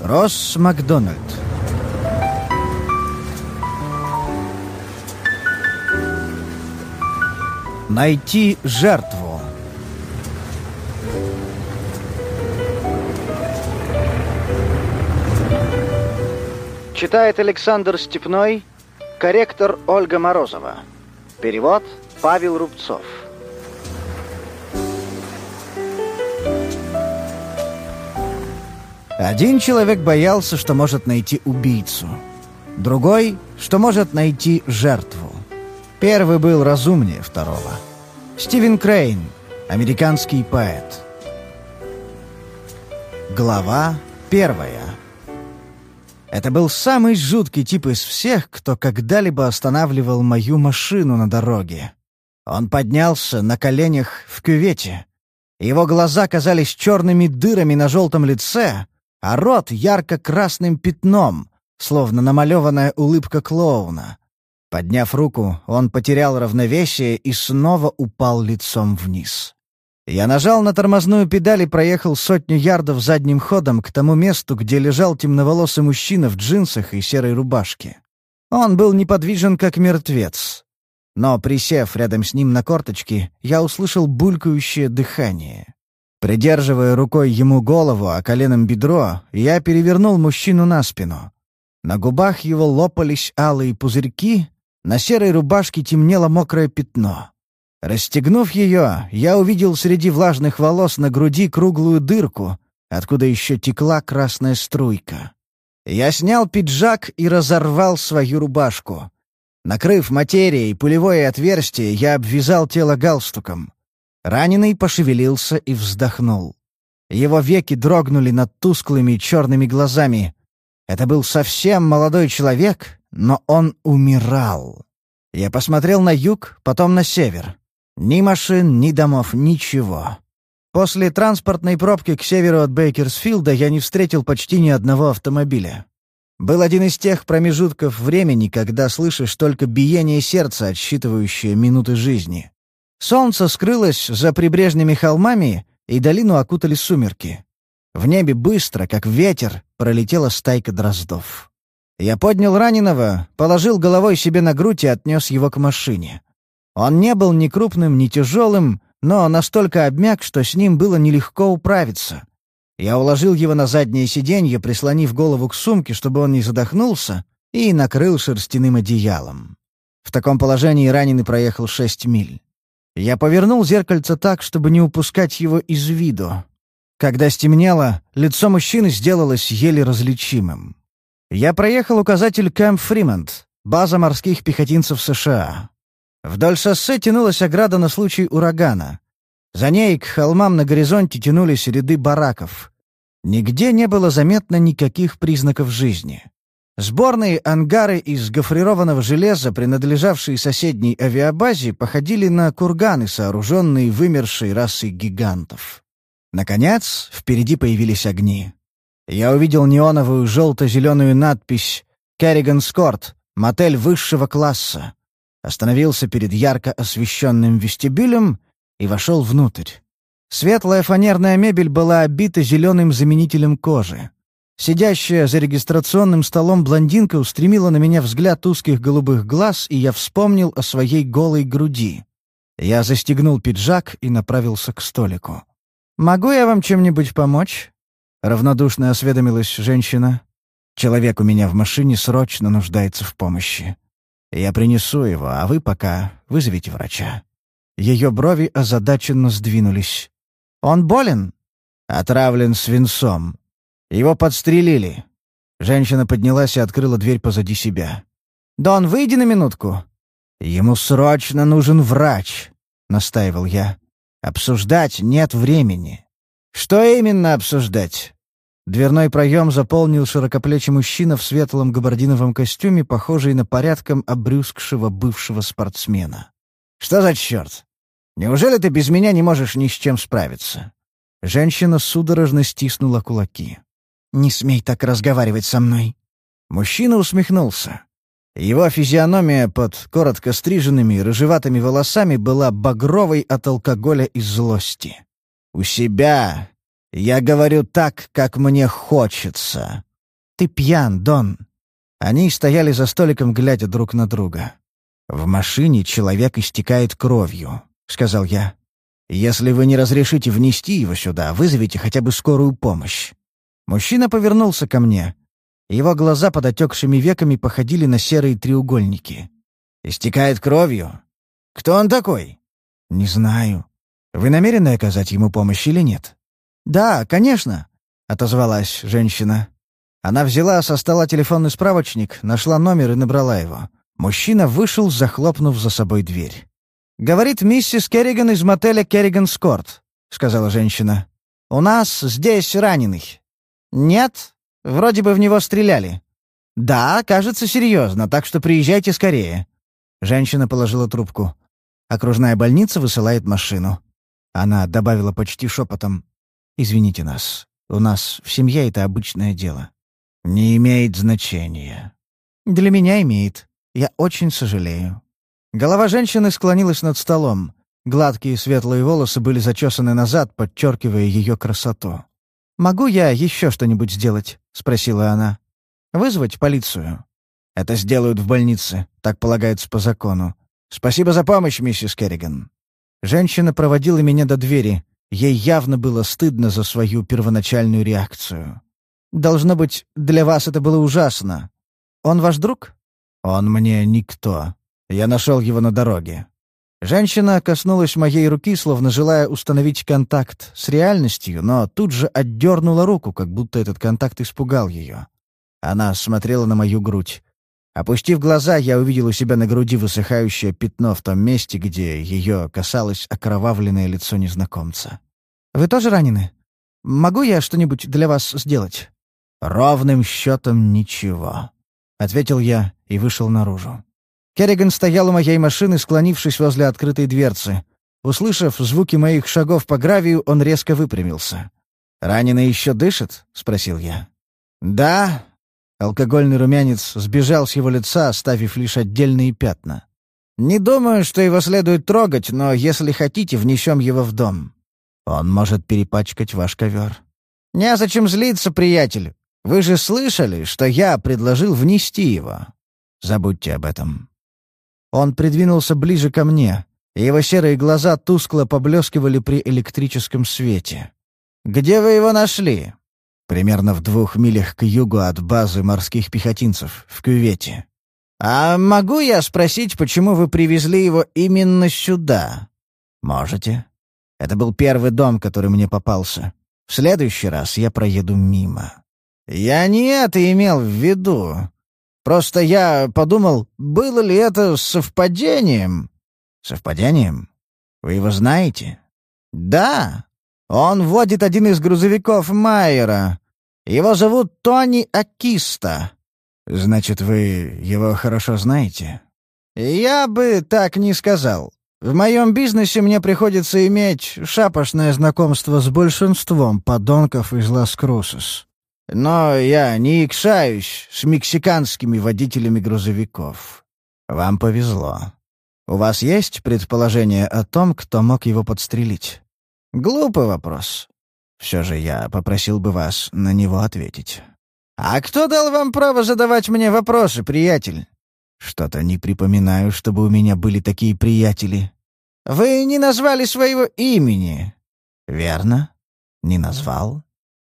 Росс Макдональд. Найти жертву. Читает Александр Степной, корректор Ольга Морозова. Перевод Павел Рубцов. Один человек боялся, что может найти убийцу. Другой, что может найти жертву. Первый был разумнее второго. Стивен Крейн, американский поэт. Глава первая. Это был самый жуткий тип из всех, кто когда-либо останавливал мою машину на дороге. Он поднялся на коленях в кювете. Его глаза казались черными дырами на желтом лице, а рот ярко-красным пятном, словно намалеванная улыбка клоуна. Подняв руку, он потерял равновесие и снова упал лицом вниз. Я нажал на тормозную педаль и проехал сотню ярдов задним ходом к тому месту, где лежал темноволосый мужчина в джинсах и серой рубашке. Он был неподвижен, как мертвец. Но, присев рядом с ним на корточки, я услышал булькающее дыхание. Придерживая рукой ему голову, а коленом бедро, я перевернул мужчину на спину. На губах его лопались алые пузырьки, на серой рубашке темнело мокрое пятно. Расстегнув ее, я увидел среди влажных волос на груди круглую дырку, откуда еще текла красная струйка. Я снял пиджак и разорвал свою рубашку. Накрыв материей пулевое отверстие, я обвязал тело галстуком. Раненый пошевелился и вздохнул. Его веки дрогнули над тусклыми черными глазами. Это был совсем молодой человек, но он умирал. Я посмотрел на юг, потом на север. Ни машин, ни домов, ничего. После транспортной пробки к северу от Бейкерсфилда я не встретил почти ни одного автомобиля. Был один из тех промежутков времени, когда слышишь только биение сердца, отсчитывающее минуты жизни. Солнце скрылось за прибрежными холмами, и долину окутали сумерки. В небе быстро, как ветер, пролетела стайка дроздов. Я поднял раненого, положил головой себе на грудь и отнес его к машине. Он не был ни крупным, ни тяжелым, но настолько обмяк, что с ним было нелегко управиться. Я уложил его на заднее сиденье, прислонив голову к сумке, чтобы он не задохнулся, и накрыл шерстяным одеялом. В таком положении раненый проехал шесть миль. Я повернул зеркальце так, чтобы не упускать его из виду. Когда стемнело, лицо мужчины сделалось еле различимым. Я проехал указатель Кэмп Фримонт, база морских пехотинцев США. Вдоль шоссе тянулась ограда на случай урагана. За ней к холмам на горизонте тянулись ряды бараков. Нигде не было заметно никаких признаков жизни. Сборные ангары из гофрированного железа, принадлежавшие соседней авиабазе, походили на курганы, сооруженные вымершей расой гигантов. Наконец, впереди появились огни. Я увидел неоновую желто-зеленую надпись «Керриган Скорт», мотель высшего класса. Остановился перед ярко освещенным вестибюлем и вошел внутрь. Светлая фанерная мебель была обита зеленым заменителем кожи. Сидящая за регистрационным столом блондинка устремила на меня взгляд узких голубых глаз, и я вспомнил о своей голой груди. Я застегнул пиджак и направился к столику. «Могу я вам чем-нибудь помочь?» — равнодушно осведомилась женщина. «Человек у меня в машине срочно нуждается в помощи. Я принесу его, а вы пока вызовите врача». Ее брови озадаченно сдвинулись. «Он болен?» «Отравлен свинцом», его подстрелили». Женщина поднялась и открыла дверь позади себя. «Дон, выйди на минутку». «Ему срочно нужен врач», — настаивал я. «Обсуждать нет времени». «Что именно обсуждать?» Дверной проем заполнил широкоплечий мужчина в светлом габардиновом костюме, похожий на порядком обрюзгшего бывшего спортсмена. «Что за черт? Неужели ты без меня не можешь ни с чем справиться?» Женщина судорожно стиснула кулаки. «Не смей так разговаривать со мной». Мужчина усмехнулся. Его физиономия под коротко стриженными рыжеватыми волосами была багровой от алкоголя и злости. «У себя я говорю так, как мне хочется», «Ты пьян, Дон». Они стояли за столиком, глядя друг на друга. «В машине человек истекает кровью», — сказал я. «Если вы не разрешите внести его сюда, вызовите хотя бы скорую помощь». Мужчина повернулся ко мне. Его глаза под отекшими веками походили на серые треугольники. «Истекает кровью? Кто он такой?» «Не знаю. Вы намерены оказать ему помощь или нет?» «Да, конечно», — отозвалась женщина. Она взяла со стола телефонный справочник, нашла номер и набрала его. Мужчина вышел, захлопнув за собой дверь. «Говорит миссис Керриган из мотеля «Керриган Скорт», — сказала женщина. «У нас здесь раненый». «Нет? Вроде бы в него стреляли». «Да, кажется, серьезно, так что приезжайте скорее». Женщина положила трубку. Окружная больница высылает машину. Она добавила почти шепотом. «Извините нас. У нас в семье это обычное дело». «Не имеет значения». «Для меня имеет. Я очень сожалею». Голова женщины склонилась над столом. Гладкие светлые волосы были зачесаны назад, подчеркивая ее красоту. «Могу я еще что-нибудь сделать?» — спросила она. «Вызвать полицию?» «Это сделают в больнице, так полагается по закону. Спасибо за помощь, миссис Керриган». Женщина проводила меня до двери. Ей явно было стыдно за свою первоначальную реакцию. «Должно быть, для вас это было ужасно. Он ваш друг?» «Он мне никто. Я нашел его на дороге». Женщина коснулась моей руки, словно желая установить контакт с реальностью, но тут же отдернула руку, как будто этот контакт испугал ее. Она смотрела на мою грудь. Опустив глаза, я увидел у себя на груди высыхающее пятно в том месте, где ее касалось окровавленное лицо незнакомца. «Вы тоже ранены? Могу я что-нибудь для вас сделать?» «Ровным счетом ничего», — ответил я и вышел наружу. Керриган стоял у моей машины, склонившись возле открытой дверцы. Услышав звуки моих шагов по гравию, он резко выпрямился. «Раненый еще дышит?» — спросил я. «Да, Алкогольный румянец сбежал с его лица, оставив лишь отдельные пятна. «Не думаю, что его следует трогать, но если хотите, внесем его в дом. Он может перепачкать ваш ковер». «Незачем злиться, приятель. Вы же слышали, что я предложил внести его. Забудьте об этом». Он придвинулся ближе ко мне, и его серые глаза тускло поблескивали при электрическом свете. «Где вы его нашли?» примерно в двух милях к югу от базы морских пехотинцев в Кювете. «А могу я спросить, почему вы привезли его именно сюда?» «Можете. Это был первый дом, который мне попался. В следующий раз я проеду мимо». «Я не это имел в виду. Просто я подумал, было ли это совпадением?» «Совпадением? Вы его знаете?» «Да. Он водит один из грузовиков Майера. Его зовут Тони Акиста». «Значит, вы его хорошо знаете?» «Я бы так не сказал. В моем бизнесе мне приходится иметь шапошное знакомство с большинством подонков из Лас-Крусос. Но я не икшаюсь с мексиканскими водителями грузовиков. Вам повезло. У вас есть предположение о том, кто мог его подстрелить?» Глупый вопрос. Все же я попросил бы вас на него ответить. А кто дал вам право задавать мне вопросы, приятель? Что-то не припоминаю, чтобы у меня были такие приятели. Вы не назвали своего имени. Верно? Не назвал.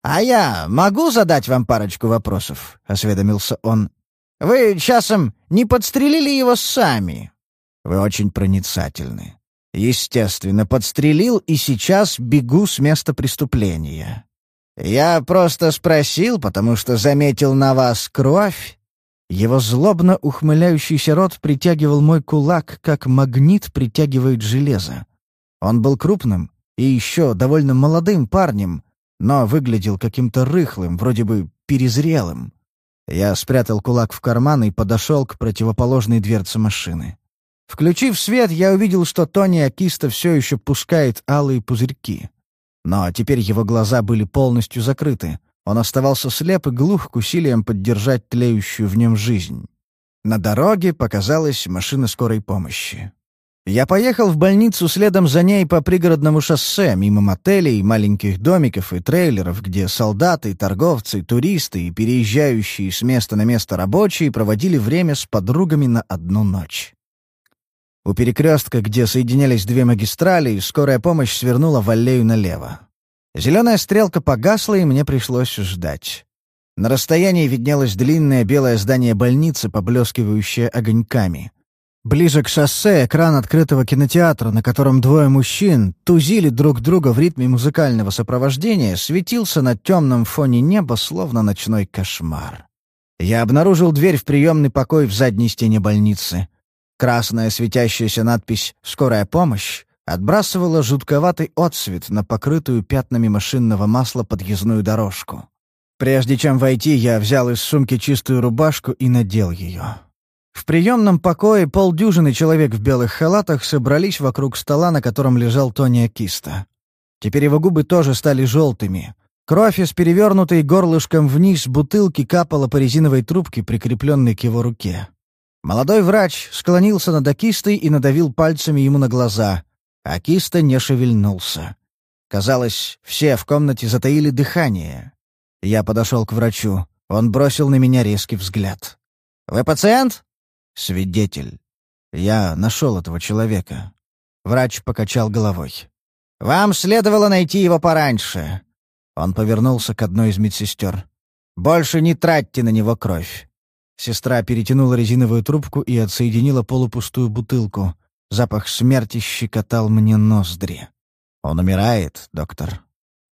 А я могу задать вам парочку вопросов? Осведомился он. Вы часом не подстрелили его сами? Вы очень проницательны. Естественно, подстрелил и сейчас бегу с места преступления. Я просто спросил, потому что заметил на вас кровь. Его злобно ухмыляющийся рот притягивал мой кулак, как магнит притягивает железо. Он был крупным и еще довольно молодым парнем, но выглядел каким-то рыхлым, вроде бы перезрелым. Я спрятал кулак в карман и подошел к противоположной дверце машины. Включив свет, я увидел, что Тони Акиста все еще пускает алые пузырьки. Но теперь его глаза были полностью закрыты. Он оставался слеп и глух к усилиям поддержать тлеющую в нем жизнь. На дороге показалась машина скорой помощи. Я поехал в больницу следом за ней по пригородному шоссе, мимо мотелей, маленьких домиков и трейлеров, где солдаты, торговцы, туристы и переезжающие с места на место рабочие проводили время с подругами на одну ночь. У перекрестка, где соединялись две магистрали, скорая помощь свернула в аллею налево. Зеленая стрелка погасла, и мне пришлось ждать. На расстоянии виднелось длинное белое здание больницы, поблескивающее огоньками. Ближе к шоссе экран открытого кинотеатра, на котором двое мужчин тузили друг друга в ритме музыкального сопровождения, светился на темном фоне неба, словно ночной кошмар. Я обнаружил дверь в приемный покой в задней стене больницы. Красная светящаяся надпись «Скорая помощь» отбрасывала жутковатый отсвет на покрытую пятнами машинного масла подъездную дорожку. Прежде чем войти, я взял из сумки чистую рубашку и надел ее. В приемном покое полдюжины человек в белых халатах собрались вокруг стола, на котором лежал Тони Акиста. Теперь его губы тоже стали желтыми. Кровь из перевернутой горлышком вниз бутылки капала по резиновой трубке, прикрепленной к его руке. Молодой врач склонился над Акистой и надавил пальцами ему на глаза. Акиста не шевельнулся. Казалось, все в комнате затаили дыхание. Я подошел к врачу. Он бросил на меня резкий взгляд. «Вы пациент?» «Свидетель. Я нашел этого человека». Врач покачал головой. «Вам следовало найти его пораньше». Он повернулся к одной из медсестер. «Больше не тратьте на него кровь». Сестра перетянула резиновую трубку и отсоединила полупустую бутылку. Запах смерти щекотал мне ноздри. «Он умирает, доктор?»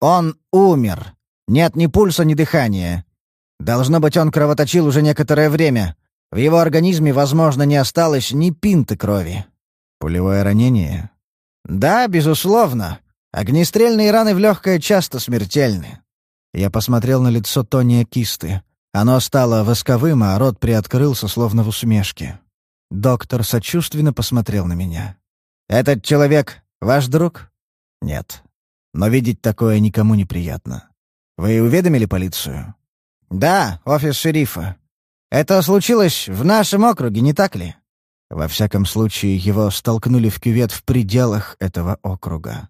«Он умер. Нет ни пульса, ни дыхания. Должно быть, он кровоточил уже некоторое время. В его организме, возможно, не осталось ни пинты крови. Пулевое ранение? Да, безусловно. Огнестрельные раны в легкое часто смертельны. Я посмотрел на лицо Тони Кисты. Оно стало восковым, а рот приоткрылся, словно в усмешке. Доктор сочувственно посмотрел на меня. «Этот человек ваш друг?» «Нет. Но видеть такое никому неприятно. Вы уведомили полицию?» «Да, офис шерифа. Это случилось в нашем округе, не так ли? Во всяком случае, его столкнули в кювет в пределах этого округа.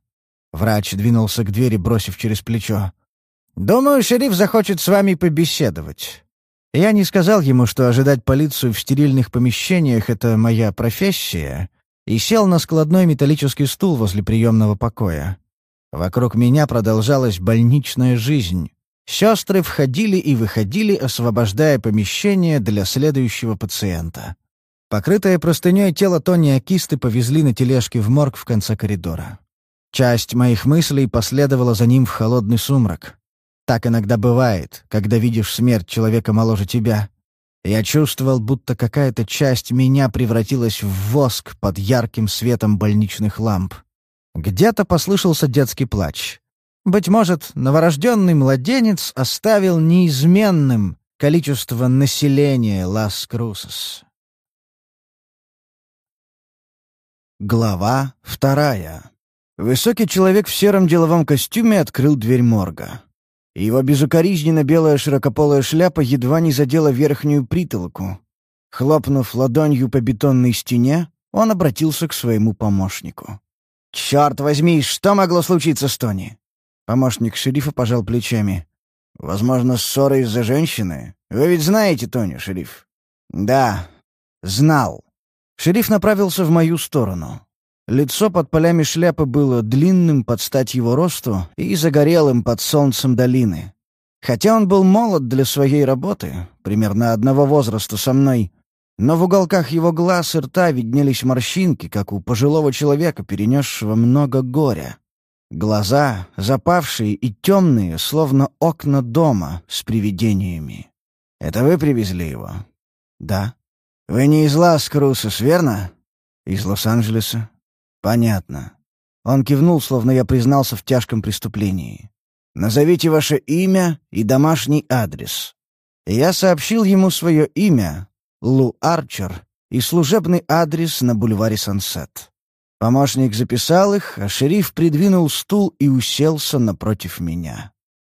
Врач двинулся к двери, бросив через плечо. «Думаю, шериф захочет с вами побеседовать». Я не сказал ему, что ожидать полицию в стерильных помещениях — это моя профессия, и сел на складной металлический стул возле приемного покоя. Вокруг меня продолжалась больничная жизнь. Сестры входили и выходили, освобождая помещение для следующего пациента. Покрытое простыней тело Тони Акисты повезли на тележке в морг в конце коридора. Часть моих мыслей последовала за ним в холодный сумрак. Так иногда бывает, когда видишь смерть человека моложе тебя. Я чувствовал, будто какая-то часть меня превратилась в воск под ярким светом больничных ламп. Где-то послышался детский плач. Быть может, новорожденный младенец оставил неизменным количество населения Лас-Крусос. Глава вторая. Высокий человек в сером деловом костюме открыл дверь морга. Его безукоризненно белая широкополая шляпа едва не задела верхнюю притолоку. Хлопнув ладонью по бетонной стене, он обратился к своему помощнику. «Черт возьми, что могло случиться с Тони? Помощник шерифа пожал плечами. «Возможно, ссора из-за женщины? Вы ведь знаете Тони, шериф?» «Да, знал». Шериф направился в мою сторону. Лицо под полями шляпы было длинным под стать его росту и загорелым под солнцем долины. Хотя он был молод для своей работы, примерно одного возраста со мной, но в уголках его глаз и рта виднелись морщинки, как у пожилого человека, перенесшего много горя. Глаза запавшие и темные, словно окна дома с привидениями. «Это вы привезли его?» «Да». «Вы не из Лас-Крусос, верно?» «Из Лос-Анджелеса». «Понятно». Он кивнул, словно я признался в тяжком преступлении. «Назовите ваше имя и домашний адрес». И я сообщил ему свое имя, Лу Арчер, и служебный адрес на бульваре Сансет. Помощник записал их, а шериф придвинул стул и уселся напротив меня.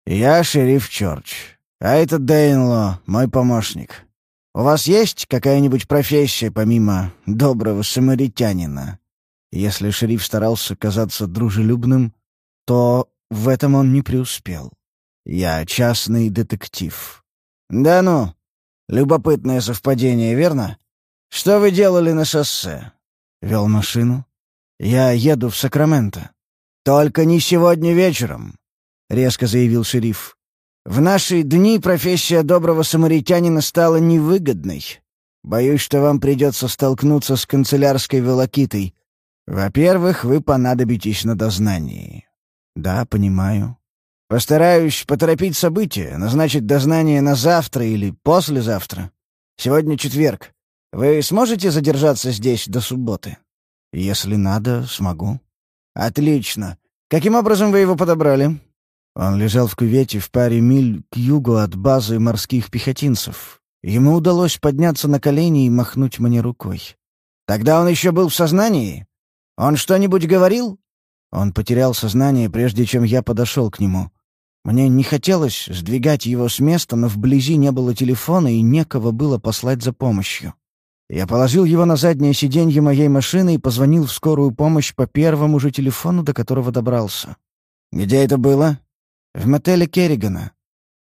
«Я шериф Чорч, а это Дейнло, мой помощник. У вас есть какая-нибудь профессия помимо доброго самаритянина?» Если шериф старался казаться дружелюбным, то в этом он не преуспел. Я частный детектив. Да ну, любопытное совпадение, верно? Что вы делали на шоссе? Вел машину. Я еду в Сакраменто. Только не сегодня вечером, резко заявил шериф. В наши дни профессия доброго самаритянина стала невыгодной. Боюсь, что вам придется столкнуться с канцелярской волокитой. Во-первых, вы понадобитесь на дознании. Да, понимаю. Постараюсь поторопить события, назначить дознание на завтра или послезавтра. Сегодня четверг. Вы сможете задержаться здесь до субботы? Если надо, смогу. Отлично. Каким образом вы его подобрали? Он лежал в кювете в паре миль к югу от базы морских пехотинцев. Ему удалось подняться на колени и махнуть мне рукой. Тогда он еще был в сознании? Он что-нибудь говорил? Он потерял сознание, прежде чем я подошел к нему. Мне не хотелось сдвигать его с места, но вблизи не было телефона и некого было послать за помощью. Я положил его на заднее сиденье моей машины и позвонил в скорую помощь по первому же телефону, до которого добрался. Где это было? В мотеле Керригана.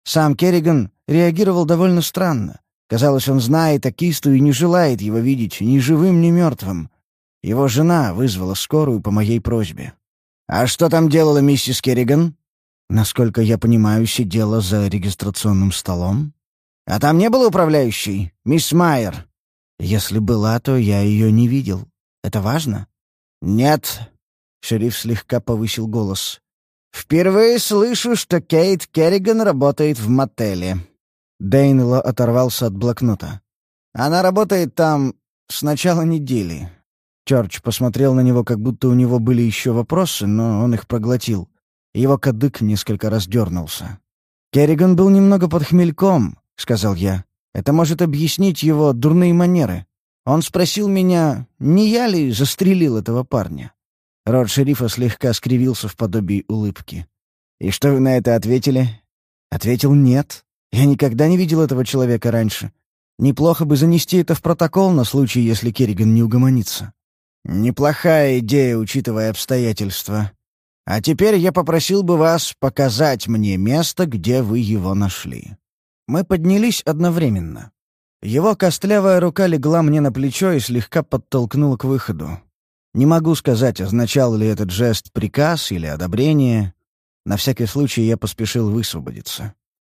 Сам Керриган реагировал довольно странно. Казалось, он знает о Кисту и не желает его видеть ни живым, ни мертвым. Его жена вызвала скорую по моей просьбе. «А что там делала миссис Керриган?» Насколько я понимаю, сидела за регистрационным столом. А там не было управляющей, мисс Майер? Если была, то я ее не видел. Это важно? Нет. Шериф слегка повысил голос. Впервые слышу, что Кейт Керриган работает в мотеле. Дейнело оторвался от блокнота. Она работает там с начала недели. Чорч посмотрел на него, как будто у него были еще вопросы, но он их проглотил. Его кадык несколько раз дернулся. «Керриган был немного под хмельком», — сказал я. «Это может объяснить его дурные манеры. Он спросил меня, не я ли застрелил этого парня?» Рот шерифа слегка скривился в подобии улыбки. «И что вы на это ответили?» «Ответил нет. Я никогда не видел этого человека раньше. Неплохо бы занести это в протокол на случай, если Керриган не угомонится». «Неплохая идея, учитывая обстоятельства», а теперь я попросил бы вас показать мне место, где вы его нашли». Мы поднялись одновременно. Его костлявая рука легла мне на плечо и слегка подтолкнула к выходу. Не могу сказать, означал ли этот жест приказ или одобрение. На всякий случай я поспешил высвободиться.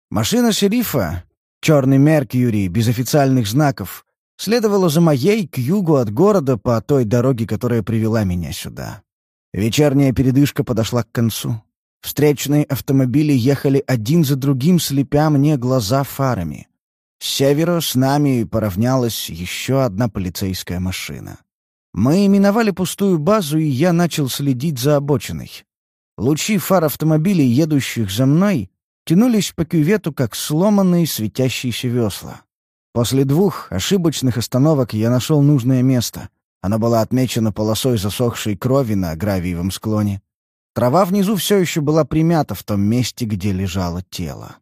Машина шерифа, черный Меркьюри, без официальных знаков, следовала за моей к югу от города по той дороге, которая привела меня сюда. Вечерняя передышка подошла к концу. Встречные автомобили ехали один за другим, слепя мне глаза фарами. С севера с нами поравнялась еще одна полицейская машина. Мы миновали пустую базу, и я начал следить за обочиной. Лучи фар автомобилей, едущих за мной, тянулись по кювету, как сломанные светящиеся весла. После двух ошибочных остановок я нашел нужное место. Она была отмечена полосой засохшей крови на гравиевом склоне. Трава внизу все еще была примята в том месте, где лежало тело.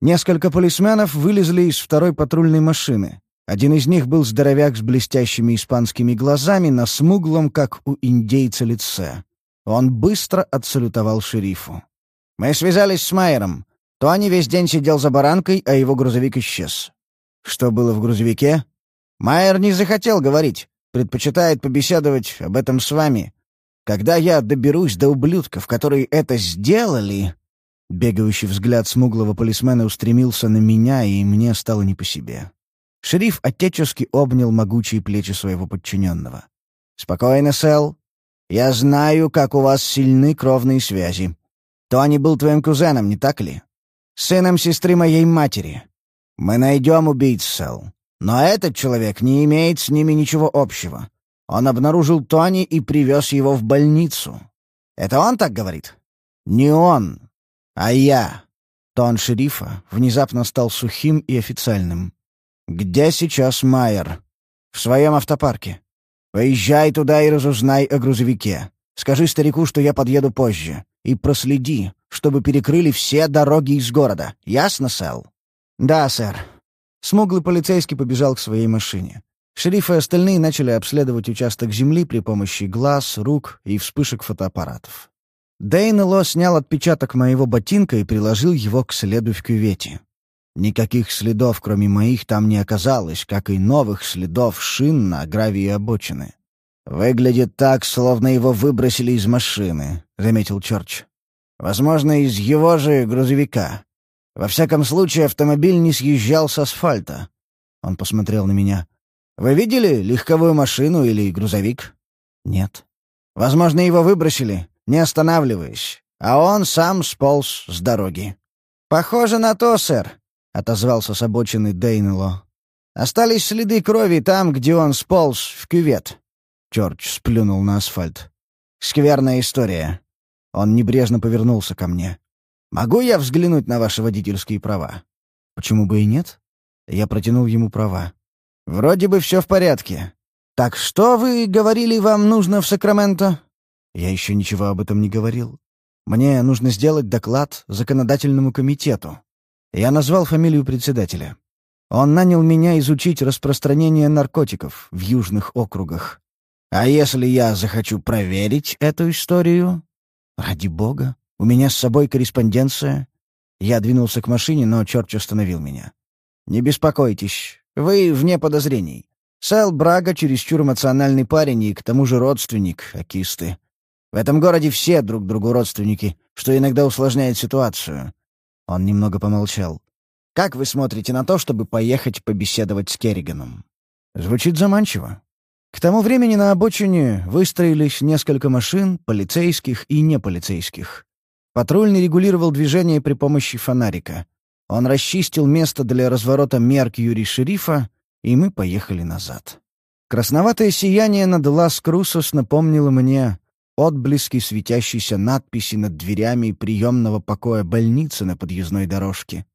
Несколько полисменов вылезли из второй патрульной машины. Один из них был здоровяк с блестящими испанскими глазами на смуглом, как у индейца, лице. Он быстро отсалютовал шерифу. «Мы связались с Майером. Тони весь день сидел за баранкой, а его грузовик исчез». «Что было в грузовике?» «Майер не захотел говорить предпочитает побеседовать об этом с вами. Когда я доберусь до ублюдков, которые это сделали...» Бегающий взгляд смуглого полисмена устремился на меня, и мне стало не по себе. Шериф отечески обнял могучие плечи своего подчиненного. «Спокойно, Сэл. Я знаю, как у вас сильны кровные связи. Тони был твоим кузеном, не так ли? Сыном сестры моей матери. Мы найдем убийц, Сэл. Но этот человек не имеет с ними ничего общего. Он обнаружил Тони и привез его в больницу. Это он так говорит? Не он, а я. Тон шерифа внезапно стал сухим и официальным. «Где сейчас Майер?» «В своем автопарке. Поезжай туда и разузнай о грузовике. Скажи старику, что я подъеду позже. И проследи, чтобы перекрыли все дороги из города. Ясно, Сэл?» «Да, сэр», Смуглый полицейский побежал к своей машине. Шериф и остальные начали обследовать участок земли при помощи глаз, рук и вспышек фотоаппаратов. Дейнело снял отпечаток моего ботинка и приложил его к следу в кювете. Никаких следов, кроме моих, там не оказалось, как и новых следов шин на гравии обочины. «Выглядит так, словно его выбросили из машины», — заметил Чорч. «Возможно, из его же грузовика. Во всяком случае, автомобиль не съезжал с асфальта». Он посмотрел на меня. «Вы видели легковую машину или грузовик?» «Нет». «Возможно, его выбросили не останавливаясь, а он сам сполз с дороги. «Похоже на то, сэр», — отозвался с обочины Дейнело. «Остались следы крови там, где он сполз в кювет». Чорч сплюнул на асфальт. «Скверная история». Он небрежно повернулся ко мне. «Могу я взглянуть на ваши водительские права?» «Почему бы и нет?» Я протянул ему права. «Вроде бы все в порядке. Так что вы говорили, вам нужно в Сакраменто?» Я еще ничего об этом не говорил. Мне нужно сделать доклад законодательному комитету. Я назвал фамилию председателя. Он нанял меня изучить распространение наркотиков в южных округах. А если я захочу проверить эту историю? Ради бога, у меня с собой корреспонденция. Я двинулся к машине, но Чорч остановил меня. «Не беспокойтесь, вы вне подозрений. Сэл Брага чересчур эмоциональный парень и к тому же родственник Акисты. В этом городе все друг другу родственники, что иногда усложняет ситуацию». Он немного помолчал. «Как вы смотрите на то, чтобы поехать побеседовать с Керриганом?» «Звучит заманчиво». К тому времени на обочине выстроились несколько машин, полицейских и неполицейских. Патрульный регулировал движение при помощи фонарика. Он расчистил место для разворота Меркьюри шерифа, и мы поехали назад. Красноватое сияние над Лас-Крусос напомнило мне отблески светящейся надписи над дверями приемного покоя больницы на подъездной дорожке.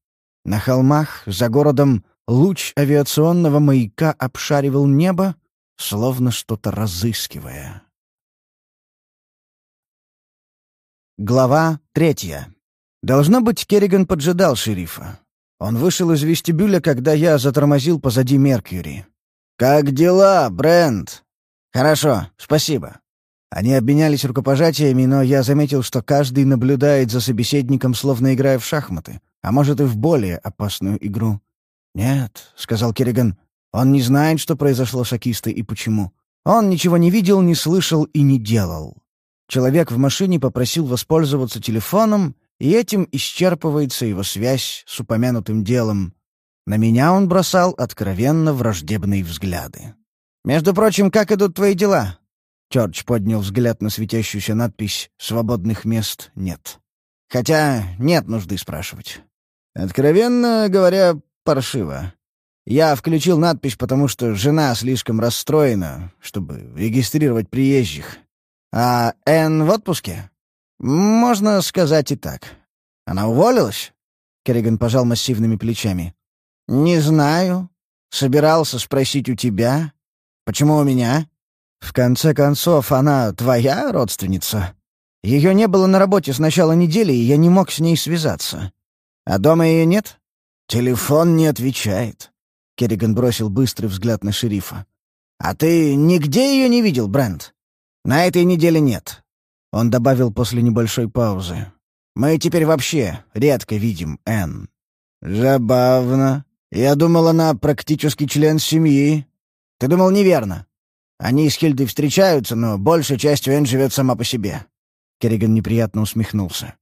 На холмах, за городом, луч авиационного маяка обшаривал небо, словно что-то разыскивая. Глава третья. Должно быть, Керриган поджидал шерифа. Он вышел из вестибюля, когда я затормозил позади Меркьюри. «Как дела, Брент?» «Хорошо, спасибо». Они обменялись рукопожатиями, но я заметил, что каждый наблюдает за собеседником, словно играя в шахматы, а может и в более опасную игру. «Нет», — сказал Керриган, — «он не знает, что произошло с Акистой и почему. Он ничего не видел, не слышал и не делал». Человек в машине попросил воспользоваться телефоном, и этим исчерпывается его связь с упомянутым делом. На меня он бросал откровенно враждебные взгляды. «Между прочим, как идут твои дела?» Чорч поднял взгляд на светящуюся надпись «Свободных мест нет». Хотя нет нужды спрашивать. Откровенно говоря, паршиво. Я включил надпись, потому что жена слишком расстроена, чтобы регистрировать приезжих. А Энн в отпуске? Можно сказать и так. Она уволилась? Керриган пожал массивными плечами. «Не знаю. Собирался спросить у тебя. Почему у меня?» В конце концов, она твоя родственница? Ее не было на работе с начала недели, и я не мог с ней связаться. А дома ее нет? Телефон не отвечает. Керриган бросил быстрый взгляд на шерифа. «А ты нигде ее не видел, Брент?» «На этой неделе нет». Он добавил после небольшой паузы. «Мы теперь вообще редко видим Энн». «Забавно. Я думал, она практически член семьи». «Ты думал неверно. Они с Хильдой встречаются, но большей частью Энн живет сама по себе». Керриган неприятно усмехнулся.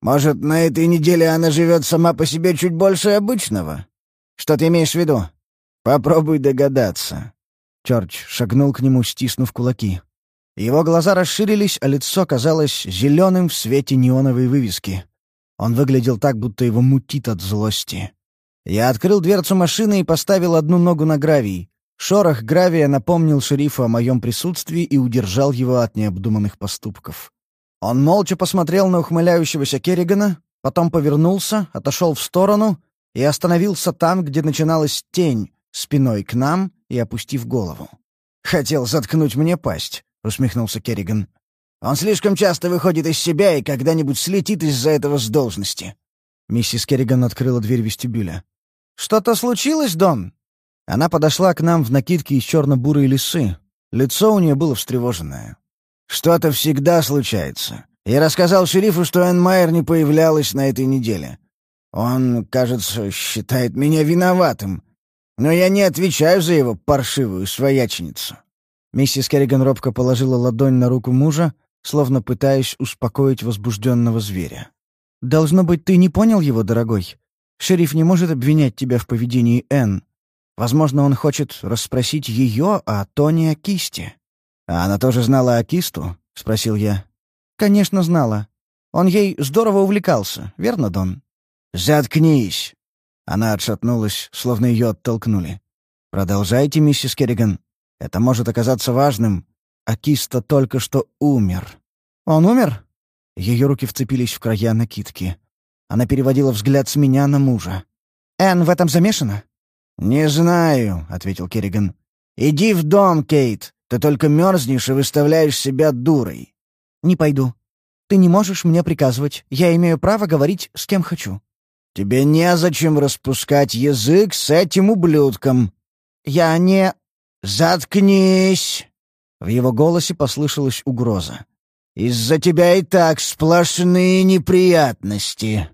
«Может, на этой неделе она живет сама по себе чуть больше обычного? Что ты имеешь в виду? Попробуй догадаться». Чорч шагнул к нему, стиснув кулаки. Его глаза расширились, а лицо казалось зеленым в свете неоновой вывески. Он выглядел так, будто его мутит от злости. Я открыл дверцу машины и поставил одну ногу на гравий. Шорох гравия напомнил шерифу о моем присутствии и удержал его от необдуманных поступков. Он молча посмотрел на ухмыляющегося Керригана, потом повернулся, отошел в сторону и остановился там, где начиналась тень, спиной к нам и опустив голову. «Хотел заткнуть мне пасть», — усмехнулся Керриган. «Он слишком часто выходит из себя и когда-нибудь слетит из-за этого с должности». Миссис Керриган открыла дверь вестибюля. «Что-то случилось, Дон?» Она подошла к нам в накидке из черно-бурой лисы. Лицо у нее было встревоженное. «Что-то всегда случается. Я рассказал шерифу, что Энн Майер не появлялась на этой неделе. Он, кажется, считает меня виноватым. Но я не отвечаю за его паршивую свояченицу». Миссис Керриган робко положила ладонь на руку мужа, словно пытаясь успокоить возбужденного зверя. «Должно быть, ты не понял его, дорогой. Шериф не может обвинять тебя в поведении Энн. Возможно, он хочет расспросить ее о Тони Акисте». «А она тоже знала Акисту?» — спросил я. «Конечно, знала. Он ей здорово увлекался, верно, Дон?» «Заткнись!» Она отшатнулась, словно ее оттолкнули. «Продолжайте, миссис Керриган. Это может оказаться важным. Акиста только что умер». «Он умер?» Ее руки вцепились в края накидки. Она переводила взгляд с меня на мужа. «Энн в этом замешана?» «Не знаю», — ответил Керриган. «Иди в дом, Кейт. Ты только мерзнешь и выставляешь себя дурой». «Не пойду. Ты не можешь мне приказывать. Я имею право говорить с кем хочу». «Тебе незачем распускать язык с этим ублюдком». «Я не...» «Заткнись!» В его голосе послышалась угроза. «Из-за тебя и так сплошные неприятности».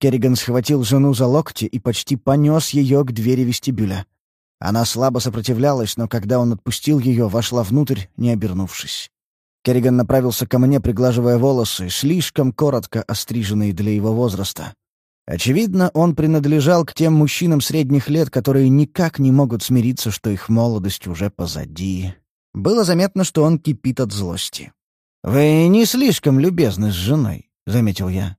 Керриган схватил жену за локти и почти понес ее к двери вестибюля. Она слабо сопротивлялась, но когда он отпустил ее, вошла внутрь, не обернувшись. Керриган направился ко мне, приглаживая волосы, слишком коротко остриженные для его возраста. Очевидно, он принадлежал к тем мужчинам средних лет, которые никак не могут смириться, что их молодость уже позади. Было заметно, что он кипит от злости. «Вы не слишком любезны с женой», — заметил я.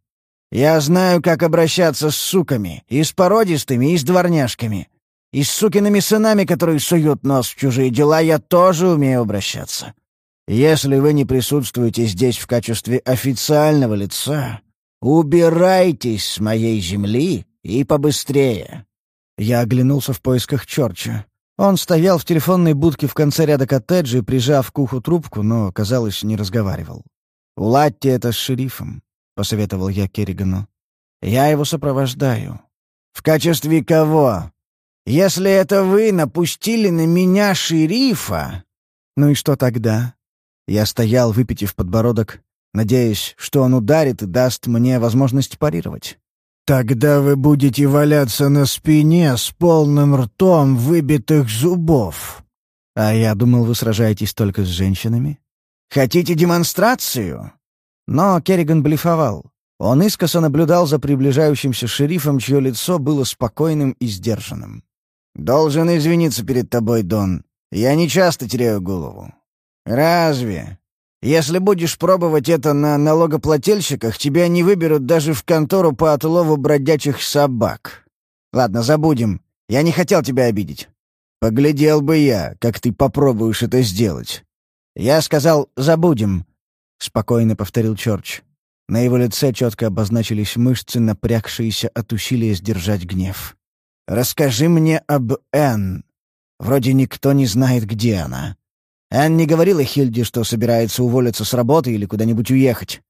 «Я знаю, как обращаться с суками, и с породистыми, и с дворняжками. И с сукиными сынами, которые суют нос в чужие дела, я тоже умею обращаться. Если вы не присутствуете здесь в качестве официального лица, убирайтесь с моей земли и побыстрее». Я оглянулся в поисках Чорча. Он стоял в телефонной будке в конце ряда коттеджей, прижав к уху трубку, но, казалось, не разговаривал. «Уладьте это с шерифом», — посоветовал я Керригану. «Я его сопровождаю». «В качестве кого?» Если это вы напустили на меня шерифа...» «Ну и что тогда?» Я стоял, выпитив подбородок, надеясь, что он ударит и даст мне возможность парировать. «Тогда вы будете валяться на спине с полным ртом выбитых зубов». «А я думал, вы сражаетесь только с женщинами». «Хотите демонстрацию?» Но Керриган блефовал. Он искоса наблюдал за приближающимся шерифом, чье лицо было спокойным и сдержанным. «Должен извиниться перед тобой, Дон. Я не часто теряю голову». «Разве? Если будешь пробовать это на налогоплательщиках, тебя не выберут даже в контору по отлову бродячих собак. Ладно, забудем. Я не хотел тебя обидеть. Поглядел бы я, как ты попробуешь это сделать». «Я сказал, забудем», — спокойно повторил Чорч. На его лице четко обозначились мышцы, напрягшиеся от усилия сдержать гнев. Расскажи мне об Энн. Вроде никто не знает, где она. Энн не говорила Хильде, что собирается уволиться с работы или куда-нибудь уехать.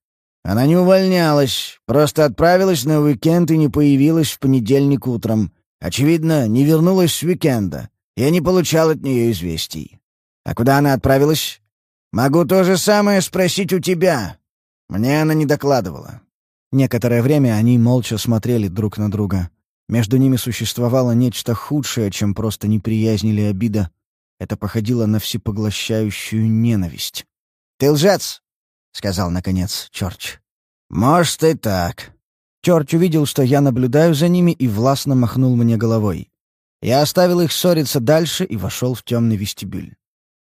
Она не увольнялась, просто отправилась на уикенд и не появилась в понедельник утром. Очевидно, не вернулась с уикенда. Я не получал от нее известий. А куда она отправилась? Могу то же самое спросить у тебя. Мне она не докладывала. Некоторое время они молча смотрели друг на друга. Между ними существовало нечто худшее, чем просто неприязнь или обида. Это походило на всепоглощающую ненависть. «Ты лжец!» — сказал, наконец, Чорч. «Может, и так». Чорч увидел, что я наблюдаю за ними, и властно махнул мне головой. Я оставил их ссориться дальше и вошел в темный вестибюль.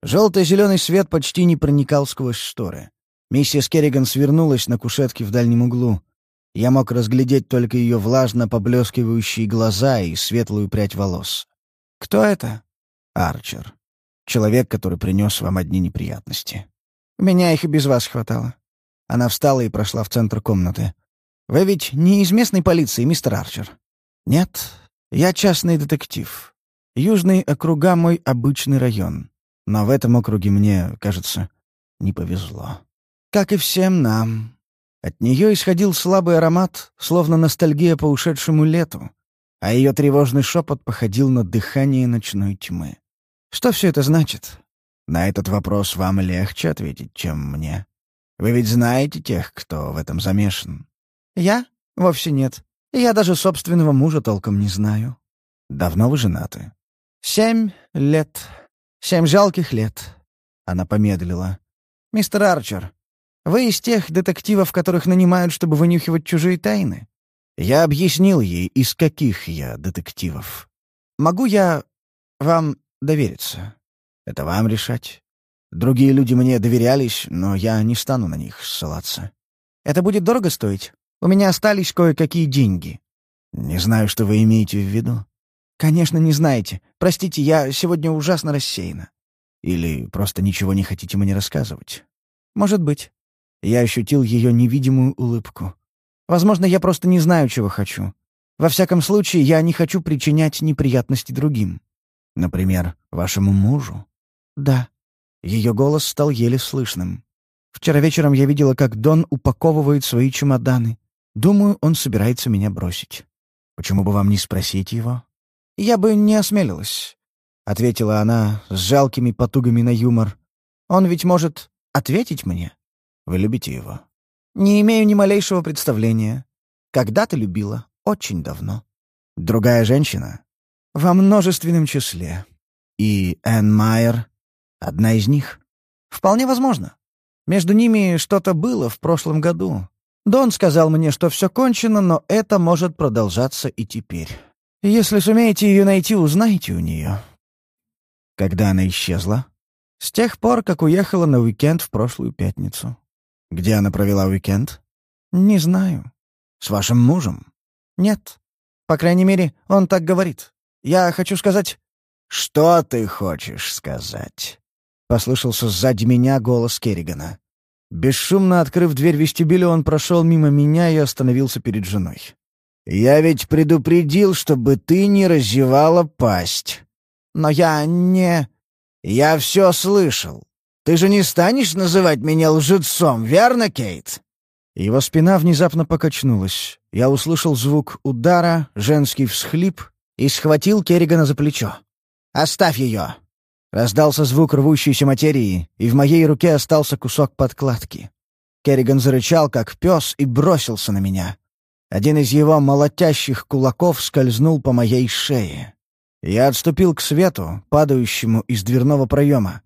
Желто-зеленый свет почти не проникал сквозь шторы. Миссис Керриган свернулась на кушетке в дальнем углу. Я мог разглядеть только ее влажно поблескивающие глаза и светлую прядь волос. «Кто это?» «Арчер. Человек, который принес вам одни неприятности. У меня их и без вас хватало». Она встала и прошла в центр комнаты. «Вы ведь не из местной полиции, мистер Арчер?» «Нет, я частный детектив. Южный округа — мой обычный район. Но в этом округе мне, кажется, не повезло. Как и всем нам». От нее исходил слабый аромат, словно ностальгия по ушедшему лету. а ее тревожный шепот походил на дыхание ночной тьмы. «Что все это значит?» «На этот вопрос вам легче ответить, чем мне. Вы ведь знаете тех, кто в этом замешан?» «Я? Вовсе нет. Я даже собственного мужа толком не знаю». «Давно вы женаты?» «Семь лет. Семь жалких лет». Она помедлила. «Мистер Арчер, вы из тех детективов, которых нанимают, чтобы вынюхивать чужие тайны?» Я объяснил ей, из каких я детективов. «Могу я вам довериться? Это вам решать. Другие люди мне доверялись, но я не стану на них ссылаться. Это будет дорого стоить? У меня остались кое-какие деньги». «Не знаю, что вы имеете в виду». «Конечно, не знаете. Простите, я сегодня ужасно рассеяна». «Или просто ничего не хотите мне рассказывать?» «Может быть». Я ощутил ее невидимую улыбку. Возможно, я просто не знаю, чего хочу. Во всяком случае, я не хочу причинять неприятности другим. Например, вашему мужу? Да. Ее голос стал еле слышным. Вчера вечером я видела, как Дон упаковывает свои чемоданы. Думаю, он собирается меня бросить. Почему бы вам не спросить его? Я бы не осмелилась, — ответила она с жалкими потугами на юмор. Он ведь может ответить мне. Вы любите его? Не имею ни малейшего представления. Когда-то любила. Очень давно. Другая женщина? Во множественном числе. И Энн Майер — одна из них? Вполне возможно. Между ними что-то было в прошлом году. Дон сказал мне, что все кончено, но это может продолжаться и теперь. Если сумеете ее найти, узнайте у нее. Когда она исчезла? С тех пор, как уехала на уикенд в прошлую пятницу. Где она провела уикенд? Не знаю. С вашим мужем? Нет. По крайней мере, он так говорит. Я хочу сказать... Что ты хочешь сказать? Послышался сзади меня голос Керригана. Бесшумно открыв дверь вестибюля, он прошел мимо меня и остановился перед женой. «Я ведь предупредил, чтобы ты не разевала пасть». «Но я не...» «Я все слышал. Ты же не станешь называть меня лжецом, верно, Кейт?» Его спина внезапно покачнулась. Я услышал звук удара, женский всхлип и схватил Керригана за плечо. «Оставь ее!» Раздался звук рвущейся материи, и в моей руке остался кусок подкладки. Керриган зарычал, как пес, и бросился на меня. Один из его молотящих кулаков скользнул по моей шее. Я отступил к свету, падающему из дверного проема.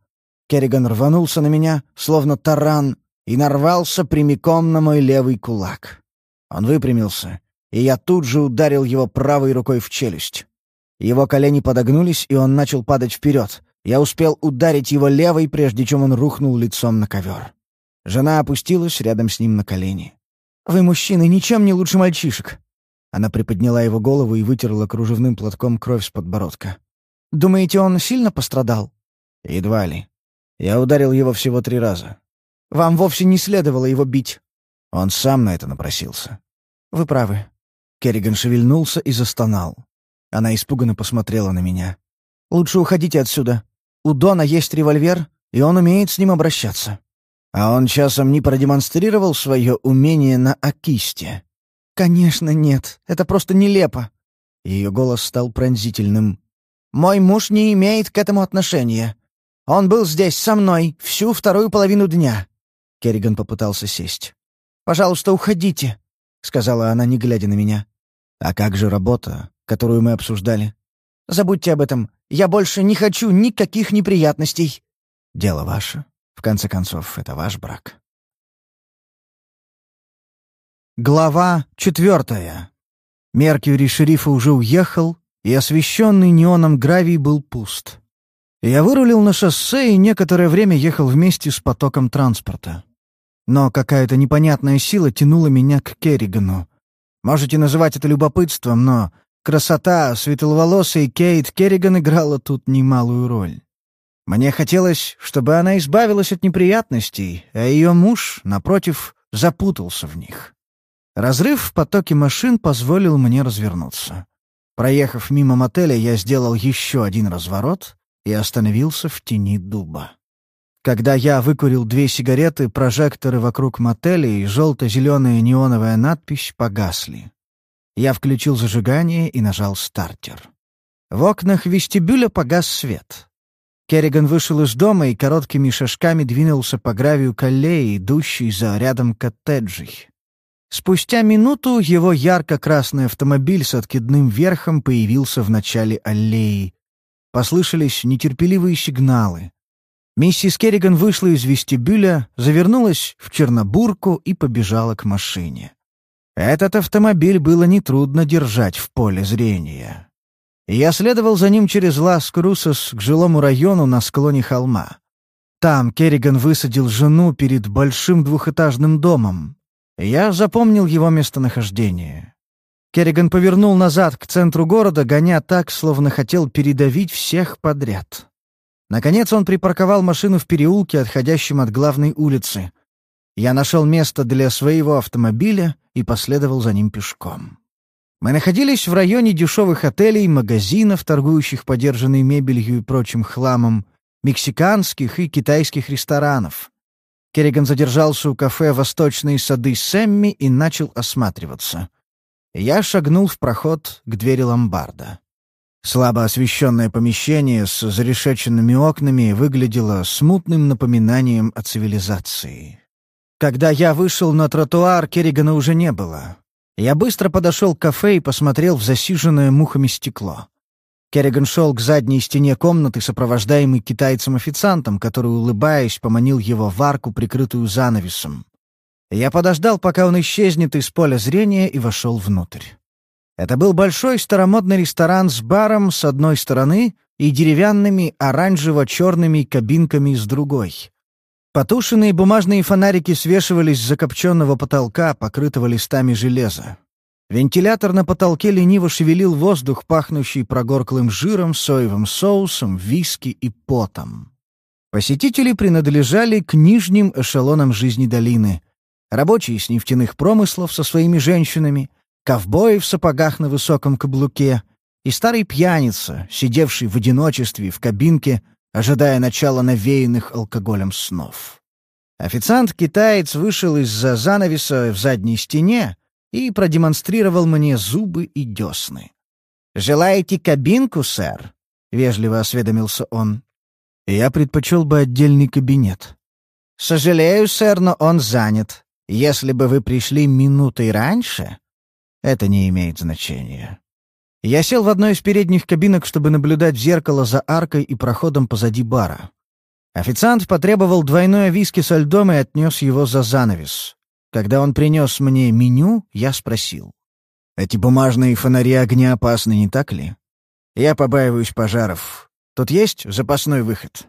Керриган рванулся на меня, словно таран, и нарвался прямиком на мой левый кулак. Он выпрямился, и я тут же ударил его правой рукой в челюсть. Его колени подогнулись, и он начал падать вперед. Я успел ударить его левой, прежде чем он рухнул лицом на ковер. Жена опустилась рядом с ним на колени. «Вы, мужчины, ничем не лучше мальчишек!» Она приподняла его голову и вытерла кружевным платком кровь с подбородка. «Думаете, он сильно пострадал?» «Едва ли. Я ударил его всего три раза. Вам вовсе не следовало его бить. Он сам на это напросился. Вы правы. Керриган шевельнулся и застонал. Она испуганно посмотрела на меня. «Лучше уходите отсюда. У Дона есть револьвер, и он умеет с ним обращаться». «А он часом не продемонстрировал свое умение на акисте?» «Конечно нет. Это просто нелепо». Ее голос стал пронзительным. «Мой муж не имеет к этому отношения. Он был здесь со мной всю вторую половину дня». Керриган попытался сесть. «Пожалуйста, уходите», — сказала она, не глядя на меня. «А как же работа, которую мы обсуждали?» «Забудьте об этом. Я больше не хочу никаких неприятностей». «Дело ваше. В конце концов, это ваш брак». Глава четвертая. Меркьюри шерифа уже уехал, и освещенный неоном гравий был пуст. Я вырулил на шоссе и некоторое время ехал вместе с потоком транспорта. Но какая-то непонятная сила тянула меня к Керригану. Можете называть это любопытством, но красота светловолосой Кейт Керриган играла тут немалую роль. Мне хотелось, чтобы она избавилась от неприятностей, а ее муж, напротив, запутался в них. Разрыв в потоке машин позволил мне развернуться. Проехав мимо мотеля, я сделал еще один разворот и остановился в тени дуба. Когда я выкурил две сигареты, прожекторы вокруг мотеля и желто-зеленая неоновая надпись погасли. Я включил зажигание и нажал стартер. В окнах вестибюля погас свет. Керриган вышел из дома и короткими шажками двинулся по гравию к идущей за рядом коттеджей. Спустя минуту его ярко-красный автомобиль с откидным верхом появился в начале аллеи. Послышались нетерпеливые сигналы. Миссис Керриган вышла из вестибюля, завернулась в чернобурку и побежала к машине. Этот автомобиль было нетрудно держать в поле зрения. Я следовал за ним через Лас-Крусос к жилому району на склоне холма. Там Керриган высадил жену перед большим двухэтажным домом. Я запомнил его местонахождение. Керриган повернул назад к центру города, гоня так, словно хотел передавить всех подряд. Наконец он припарковал машину в переулке, отходящем от главной улицы. Я нашел место для своего автомобиля и последовал за ним пешком. Мы находились в районе дешевых отелей, магазинов, торгующих подержанной мебелью и прочим хламом, мексиканских и китайских ресторанов. Керриган задержался у кафе «Восточные сады Сэмми» и начал осматриваться. Я шагнул в проход к двери ломбарда. Слабо освещенное помещение с зарешеченными окнами выглядело смутным напоминанием о цивилизации. Когда я вышел на тротуар, Керригана уже не было. Я быстро подошел к кафе и посмотрел в засиженное мухами стекло. Керриган шел к задней стене комнаты, сопровождаемый китайцем-официантом, который, улыбаясь, поманил его в арку, прикрытую занавесом. Я подождал, пока он исчезнет из поля зрения, и вошел внутрь. Это был большой старомодный ресторан с баром с одной стороны и деревянными оранжево-черными кабинками с другой. Потушенные бумажные фонарики свешивались с закопченного потолка, покрытого листами железа. Вентилятор на потолке лениво шевелил воздух, пахнущий прогорклым жиром, соевым соусом, виски и потом. Посетители принадлежали к нижним эшелонам жизни долины. Рабочие с нефтяных промыслов со своими женщинами, ковбои в сапогах на высоком каблуке и старый пьяница, сидевший в одиночестве в кабинке ожидая начала навеянных алкоголем снов. Официант-китаец вышел из-за занавеса в задней стене и продемонстрировал мне зубы и десны. «Желаете кабинку, сэр?» — вежливо осведомился он. «Я предпочел бы отдельный кабинет». «Сожалею, сэр, но он занят. Если бы вы пришли минутой раньше...» «Это не имеет значения. Я сел в одной из передних кабинок, чтобы наблюдать в зеркало за аркой и проходом позади бара. Официант потребовал двойное виски со льдом и отнес его за занавес. Когда он принес мне меню, я спросил. «Эти бумажные фонари огня опасны, не так ли? Я побаиваюсь пожаров. Тут есть запасной выход?»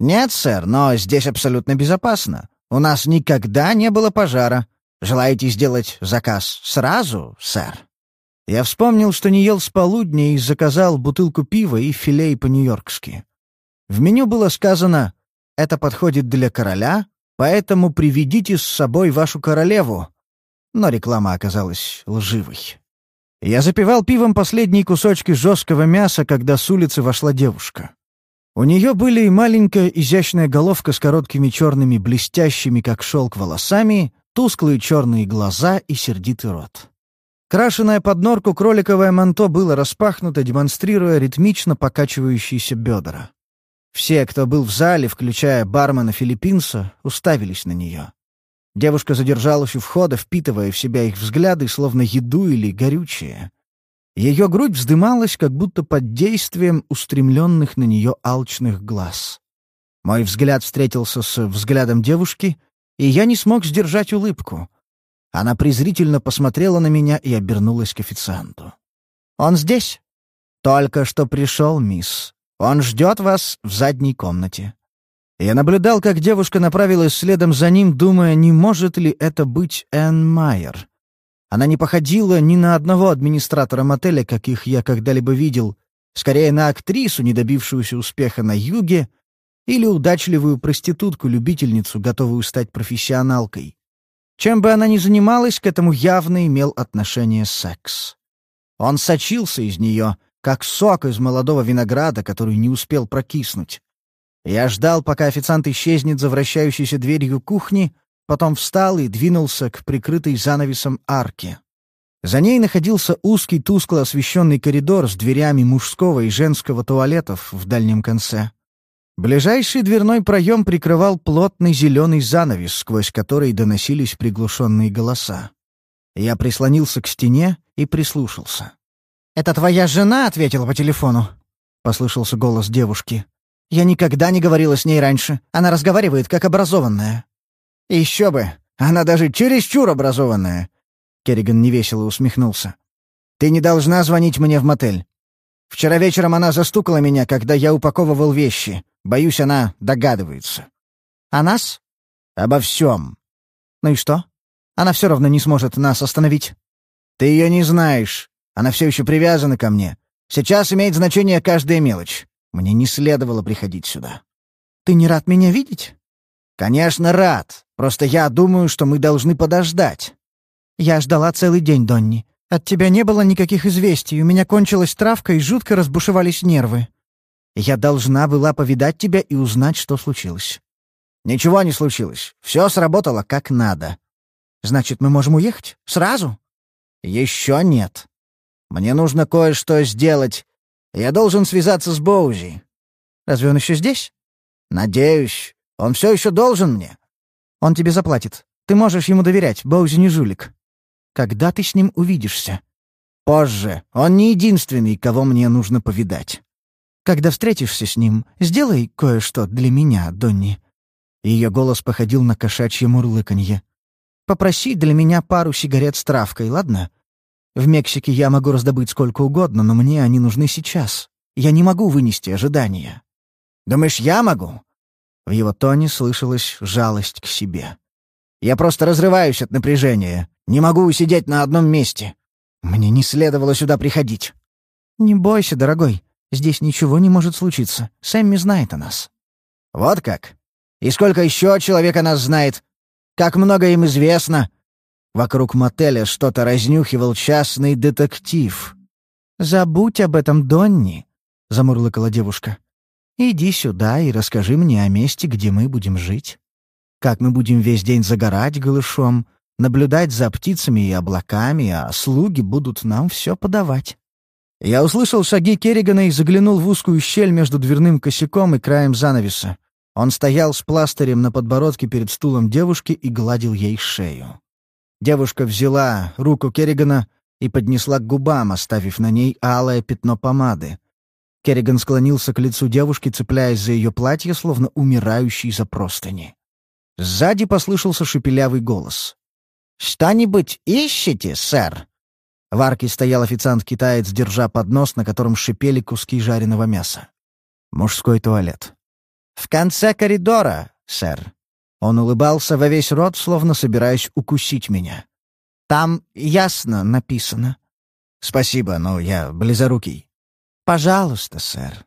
«Нет, сэр, но здесь абсолютно безопасно. У нас никогда не было пожара. Желаете сделать заказ сразу, сэр?» Я вспомнил, что не ел с полудня и заказал бутылку пива и филей по-нью-йоркски. В меню было сказано «Это подходит для короля, поэтому приведите с собой вашу королеву». Но реклама оказалась лживой. Я запивал пивом последние кусочки жесткого мяса, когда с улицы вошла девушка. У нее были маленькая изящная головка с короткими черными блестящими, как шелк, волосами, тусклые черные глаза и сердитый рот. Крашенное под норку кроликовое манто было распахнуто, демонстрируя ритмично покачивающиеся бедра. Все, кто был в зале, включая бармена-филиппинца, уставились на нее. Девушка задержалась у входа, впитывая в себя их взгляды, словно еду или горючее. Ее грудь вздымалась, как будто под действием устремленных на нее алчных глаз. Мой взгляд встретился с взглядом девушки, и я не смог сдержать улыбку — она презрительно посмотрела на меня и обернулась к официанту. «Он здесь?» «Только что пришел, мисс. Он ждет вас в задней комнате». Я наблюдал, как девушка направилась следом за ним, думая, не может ли это быть Энн Майер. Она не походила ни на одного администратора мотеля, каких я когда-либо видел, скорее на актрису, не добившуюся успеха на юге, или удачливую проститутку-любительницу, готовую стать профессионалкой. Чем бы она ни занималась, к этому явно имел отношение секс. Он сочился из нее, как сок из молодого винограда, который не успел прокиснуть. Я ждал, пока официант исчезнет за вращающейся дверью кухни, потом встал и двинулся к прикрытой занавесом арке. За ней находился узкий тускло освещенный коридор с дверями мужского и женского туалетов в дальнем конце. Ближайший дверной проем прикрывал плотный зеленый занавес, сквозь который доносились приглушенные голоса. Я прислонился к стене и прислушался. «Это твоя жена?» — ответила по телефону. — послышался голос девушки. «Я никогда не говорила с ней раньше. Она разговаривает как образованная». «Еще бы! Она даже чересчур образованная!» Керриган невесело усмехнулся. «Ты не должна звонить мне в мотель. Вчера вечером она застукала меня, когда я упаковывал вещи. Боюсь, она догадывается». «О нас?» «Обо всем». «Ну и что? Она все равно не сможет нас остановить». «Ты ее не знаешь. Она все еще привязана ко мне. Сейчас имеет значение каждая мелочь. Мне не следовало приходить сюда. Ты не рад меня видеть? Конечно, рад. Просто я думаю, что мы должны подождать. Я ждала целый день, Донни. От тебя не было никаких известий, у меня кончилась травка и жутко разбушевались нервы. Я должна была повидать тебя и узнать, что случилось. Ничего не случилось. Все сработало как надо. Значит, мы можем уехать? Сразу? Еще нет. Мне нужно кое-что сделать. Я должен связаться с Боузи. Разве он еще здесь? Надеюсь. Он все еще должен мне. Он тебе заплатит. Ты можешь ему доверять, Боузи не жулик. Когда ты с ним увидишься? Позже. Он не единственный, кого мне нужно повидать. Когда встретишься с ним, сделай кое-что для меня, Донни. Ее голос походил на кошачье мурлыканье. Попроси для меня пару сигарет с травкой, ладно? В Мексике я могу раздобыть сколько угодно, но мне они нужны сейчас. Я не могу вынести ожидания. Думаешь, я могу?» В его тоне слышалась жалость к себе. «Я просто разрываюсь от напряжения. Не могу усидеть на одном месте. Мне не следовало сюда приходить». «Не бойся, дорогой. Здесь ничего не может случиться. Сэмми знает о нас». «Вот как? И сколько еще человек о нас знает? Как много им известно?» Вокруг мотеля что-то разнюхивал частный детектив. «Забудь об этом, Донни», — замурлыкала девушка. «Иди сюда и расскажи мне о месте, где мы будем жить. Как мы будем весь день загорать голышом, наблюдать за птицами и облаками, а слуги будут нам все подавать». Я услышал шаги Керригана и заглянул в узкую щель между дверным косяком и краем занавеса. Он стоял с пластырем на подбородке перед стулом девушки и гладил ей шею. Девушка взяла руку Керригана и поднесла к губам, оставив на ней алое пятно помады. Керриган склонился к лицу девушки, цепляясь за ее платье, словно умирающий за простыни. Сзади послышался шепелявый голос. «Что-нибудь ищете, сэр?» В арке стоял официант-китаец, держа поднос, на котором шипели куски жареного мяса. Мужской туалет. «В конце коридора, сэр», он улыбался во весь рот, словно собираясь укусить меня. «Там ясно написано». «Спасибо, но я близорукий». «Пожалуйста, сэр».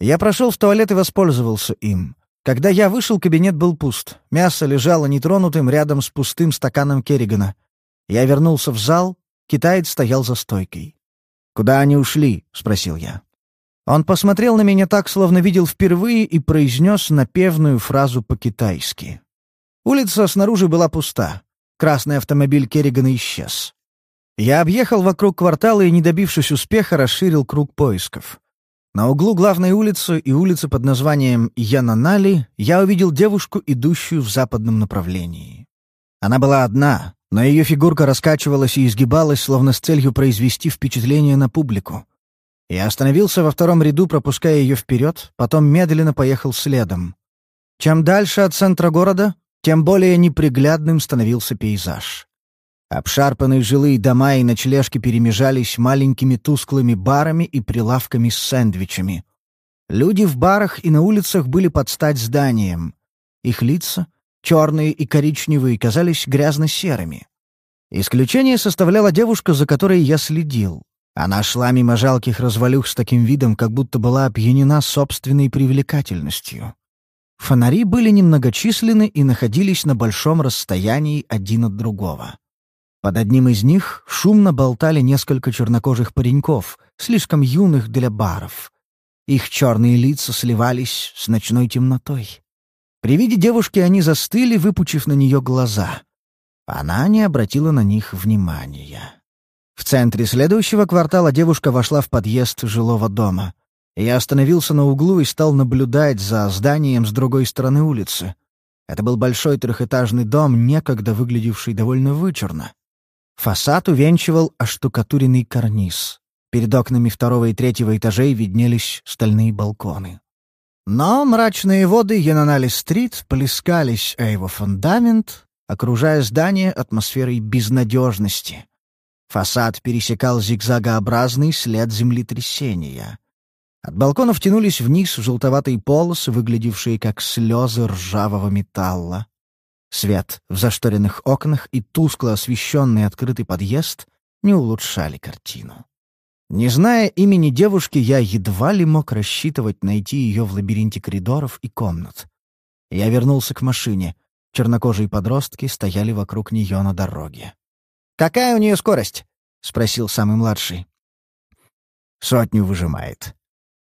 Я прошел в туалет и воспользовался им. Когда я вышел, кабинет был пуст. Мясо лежало нетронутым рядом с пустым стаканом Керригана. Я вернулся в зал, китаец стоял за стойкой. «Куда они ушли?» — спросил я. Он посмотрел на меня так, словно видел впервые, и произнес напевную фразу по-китайски. Улица снаружи была пуста. Красный автомобиль Керригана исчез. Я объехал вокруг квартала и, не добившись успеха, расширил круг поисков. На углу главной улицы и улицы под названием Янанали я увидел девушку, идущую в западном направлении. Она была одна, но ее фигурка раскачивалась и изгибалась, словно с целью произвести впечатление на публику. Я остановился во втором ряду, пропуская ее вперед, потом медленно поехал следом. Чем дальше от центра города, тем более неприглядным становился пейзаж. Обшарпанные жилые дома и ночлежки перемежались маленькими тусклыми барами и прилавками с сэндвичами. Люди в барах и на улицах были под стать зданием. Их лица, черные и коричневые, казались грязно-серыми. Исключение составляла девушка, за которой я следил. Она шла мимо жалких развалюх с таким видом, как будто была опьянена собственной привлекательностью. Фонари были немногочисленны и находились на большом расстоянии один от другого. Под одним из них шумно болтали несколько чернокожих пареньков, слишком юных для баров. Их черные лица сливались с ночной темнотой. При виде девушки они застыли, выпучив на нее глаза. Она не обратила на них внимания. В центре следующего квартала девушка вошла в подъезд жилого дома. Я остановился на углу и стал наблюдать за зданием с другой стороны улицы. Это был большой трехэтажный дом, некогда выглядевший довольно вычурно. Фасад увенчивал оштукатуренный карниз. Перед окнами второго и третьего этажей виднелись стальные балконы. Но мрачные воды Янанали-стрит плескались о его фундамент, окружая здание атмосферой безнадежности. Фасад пересекал зигзагообразный след землетрясения. От балконов тянулись вниз желтоватые полосы, выглядевшие как слезы ржавого металла. Свет в зашторенных окнах и тускло освещенный открытый подъезд не улучшали картину. Не зная имени девушки, я едва ли мог рассчитывать найти ее в лабиринте коридоров и комнат. Я вернулся к машине. Чернокожие подростки стояли вокруг нее на дороге. «Какая у нее скорость?» — спросил самый младший. «Сотню выжимает».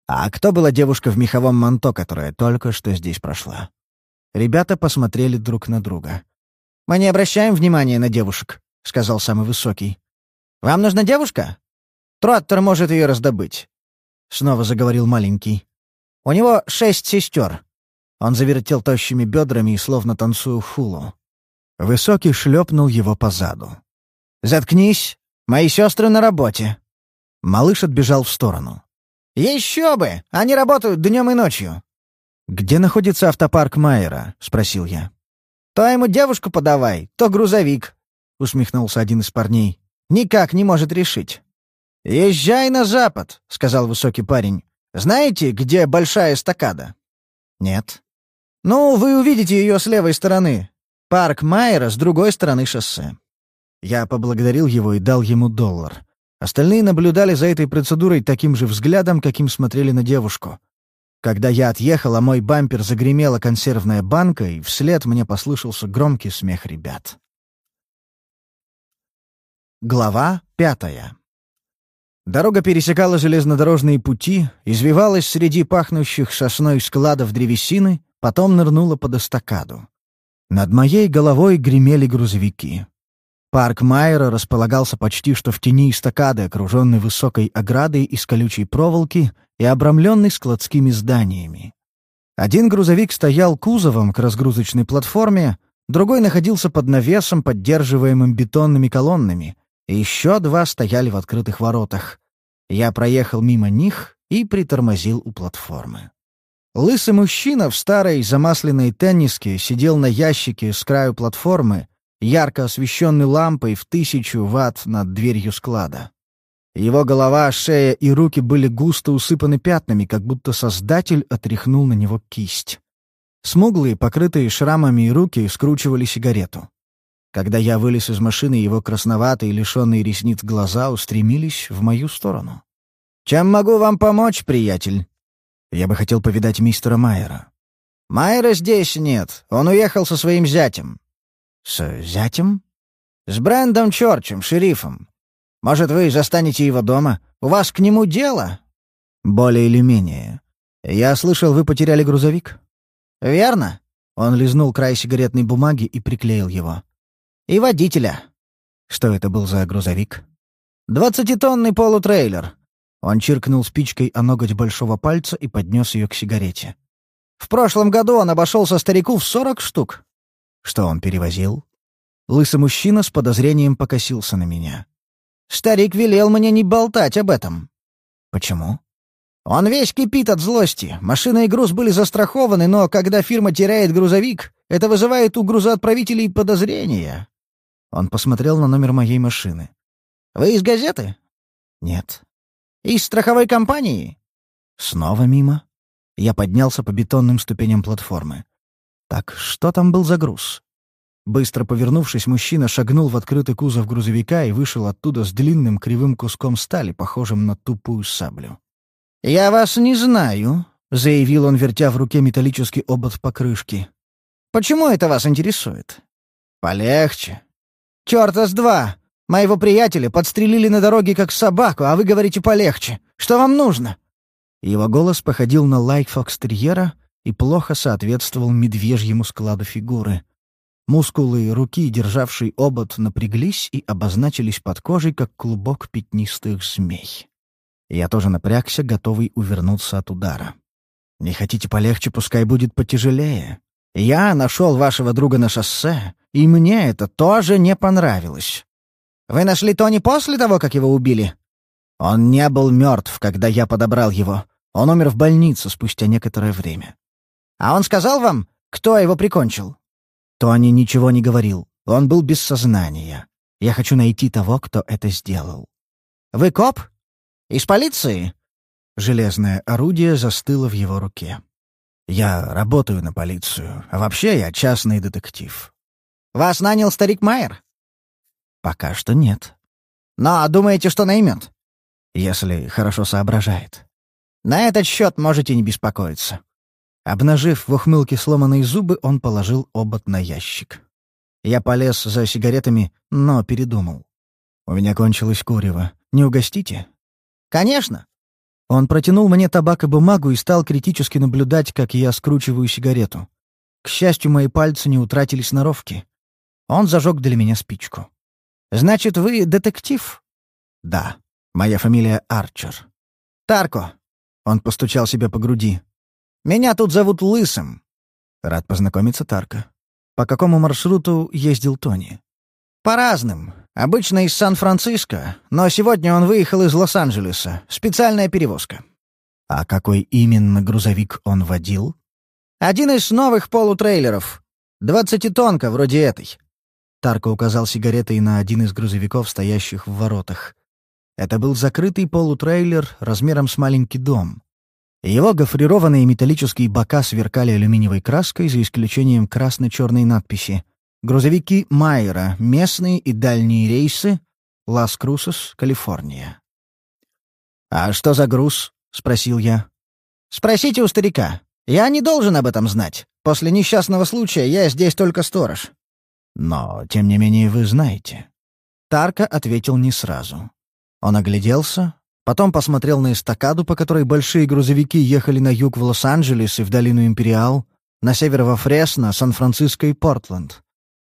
«А кто была девушка в меховом манто, которая только что здесь прошла?» Ребята посмотрели друг на друга. «Мы не обращаем внимания на девушек», — сказал самый высокий. «Вам нужна девушка? Троттер может ее раздобыть», — снова заговорил маленький. «У него шесть сестер». Он завертел тощими бедрами и словно танцуя хулу. Высокий шлепнул его по заду. «Заткнись! Мои сестры на работе!» Малыш отбежал в сторону. «Еще бы! Они работают днем и ночью!» «Где находится автопарк Майера?» — спросил я. «То ему девушку подавай, то грузовик», — усмехнулся один из парней. «Никак не может решить». «Езжай на запад», — сказал высокий парень. «Знаете, где большая эстакада?» «Нет». «Ну, вы увидите ее с левой стороны. Парк Майера с другой стороны шоссе». Я поблагодарил его и дал ему доллар. Остальные наблюдали за этой процедурой таким же взглядом, каким смотрели на девушку. Когда я отъехал, а мой бампер загремела консервная банка, и вслед мне послышался громкий смех ребят. Глава пятая Дорога пересекала железнодорожные пути, извивалась среди пахнущих сосной складов древесины, потом нырнула под эстакаду. Над моей головой гремели грузовики. Парк Майера располагался почти что в тени эстакады, окруженной высокой оградой из колючей проволоки и обрамленной складскими зданиями. Один грузовик стоял кузовом к разгрузочной платформе, другой находился под навесом, поддерживаемым бетонными колоннами, еще два стояли в открытых воротах. Я проехал мимо них и притормозил у платформы. Лысый мужчина в старой замасленной тенниске сидел на ящике с краю платформы, ярко освещенный лампой в тысячу ватт над дверью склада. Его голова, шея и руки были густо усыпаны пятнами, как будто Создатель отряхнул на него кисть. Смуглые, покрытые шрамами руки скручивали сигарету. Когда я вылез из машины, его красноватые, лишенные ресниц глаза устремились в мою сторону. «Чем могу вам помочь, приятель?» Я бы хотел повидать мистера Майера. «Майера здесь нет. Он уехал со своим зятем». «С зятем?» «С Брэндом Чорчем, шерифом. Может, вы застанете его дома? У вас к нему дело?» «Более или менее. Я слышал, вы потеряли грузовик?» «Верно». Он лизнул край сигаретной бумаги и приклеил его. И водителя. Что это был за грузовик? Двадцатитонный полутрейлер. Он чиркнул спичкой о ноготь большого пальца и поднес ее к сигарете. В прошлом году он обошелся старику в сорок штук. Что он перевозил? Лысый мужчина с подозрением покосился на меня. Старик велел мне не болтать об этом. Почему? Он весь кипит от злости. Машина и груз были застрахованы, но когда фирма теряет грузовик, это вызывает у грузоотправителей подозрения. Он посмотрел на номер моей машины. «Вы из газеты?» «Нет». «Из страховой компании?» «Снова мимо». Я поднялся по бетонным ступеням платформы. «Так, что там был за груз?» Быстро повернувшись, мужчина шагнул в открытый кузов грузовика и вышел оттуда с длинным кривым куском стали, похожим на тупую саблю. «Я вас не знаю», — заявил он, вертя в руке металлический обод покрышки. «Почему это вас интересует?» «Полегче. «Чёрта с два! Моего приятеля подстрелили на дороге как собаку, а вы говорите полегче. Что вам нужно?» Его голос походил на лайк фокстерьера и плохо соответствовал медвежьему складу фигуры. Мускулы руки, державшей обод, напряглись и обозначились под кожей, как клубок пятнистых змей. Я тоже напрягся, готовый увернуться от удара. «Не хотите полегче, пускай будет потяжелее. Я нашел вашего друга на шоссе, и мне это тоже не понравилось. Вы нашли Тони после того, как его убили?» «Он не был мертв, когда я подобрал его. Он умер в больнице спустя некоторое время». «А он сказал вам, кто его прикончил?» Тони ничего не говорил. Он был без сознания. Я хочу найти того, кто это сделал. «Вы коп? Из полиции?» Железное орудие застыло в его руке. «Я работаю на полицию, а вообще я частный детектив». «Вас нанял старик Майер?» «Пока что нет». «Но думаете, что наймет?» «Если хорошо соображает». «На этот счет можете не беспокоиться. Обнажив в ухмылке сломанные зубы, он положил обод на ящик. Я полез за сигаретами, но передумал. «У меня кончилось курево. Не угостите?» «Конечно!» Он протянул мне табак и бумагу и стал критически наблюдать, как я скручиваю сигарету. К счастью, мои пальцы не утратили сноровки. Он зажег для меня спичку. «Значит, вы детектив?» «Да. Моя фамилия Арчер». «Тарко!» Он постучал себя по груди. Меня тут зовут Лысым». Рад познакомиться, Тарка. По какому маршруту ездил Тони? По разным. Обычно из Сан-Франциско, но сегодня он выехал из Лос-Анджелеса. Специальная перевозка. А какой именно грузовик он водил? Один из новых полутрейлеров. Двадцатитонка, вроде этой. Тарко указал сигаретой на один из грузовиков, стоящих в воротах. Это был закрытый полутрейлер размером с маленький дом. Его гофрированные металлические бока сверкали алюминиевой краской, за исключением красно-черной надписи. Грузовики Майера, местные и дальние рейсы, Лас-Крусос, Калифорния. «А что за груз?» — спросил я. «Спросите у старика. Я не должен об этом знать. После несчастного случая я здесь только сторож». «Но, тем не менее, вы знаете». Тарка ответил не сразу. Он огляделся, Потом посмотрел на эстакаду, по которой большие грузовики ехали на юг в Лос-Анджелес и в долину Империал, на север во Фресно, Сан-Франциско и Портленд.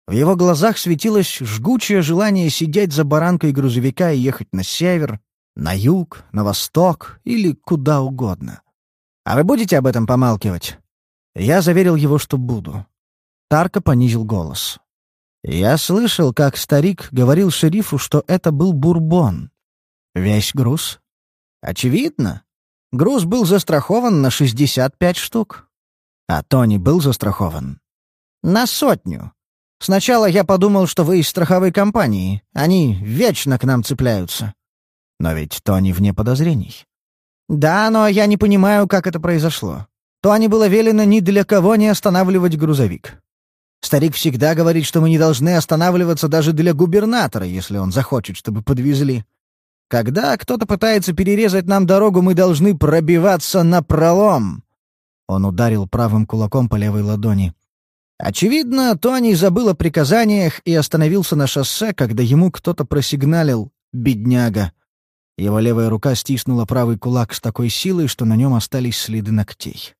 В его глазах светилось жгучее желание сидеть за баранкой грузовика и ехать на север, на юг, на восток или куда угодно. «А вы будете об этом помалкивать?» Я заверил его, что буду. Тарко понизил голос. Я слышал, как старик говорил шерифу, что это был бурбон. Весь груз Очевидно. Груз был застрахован на 65 штук. А Тони был застрахован? На сотню. Сначала я подумал, что вы из страховой компании. Они вечно к нам цепляются. Но ведь Тони вне подозрений. Да, но я не понимаю, как это произошло. Тони было велено ни для кого не останавливать грузовик. Старик всегда говорит, что мы не должны останавливаться даже для губернатора, если он захочет, чтобы подвезли. Когда кто-то пытается перерезать нам дорогу, мы должны пробиваться на пролом. Он ударил правым кулаком по левой ладони. Очевидно, Тони забыл о приказаниях и остановился на шоссе, когда ему кто-то просигналил «бедняга». Его левая рука стиснула правый кулак с такой силой, что на нем остались следы ногтей.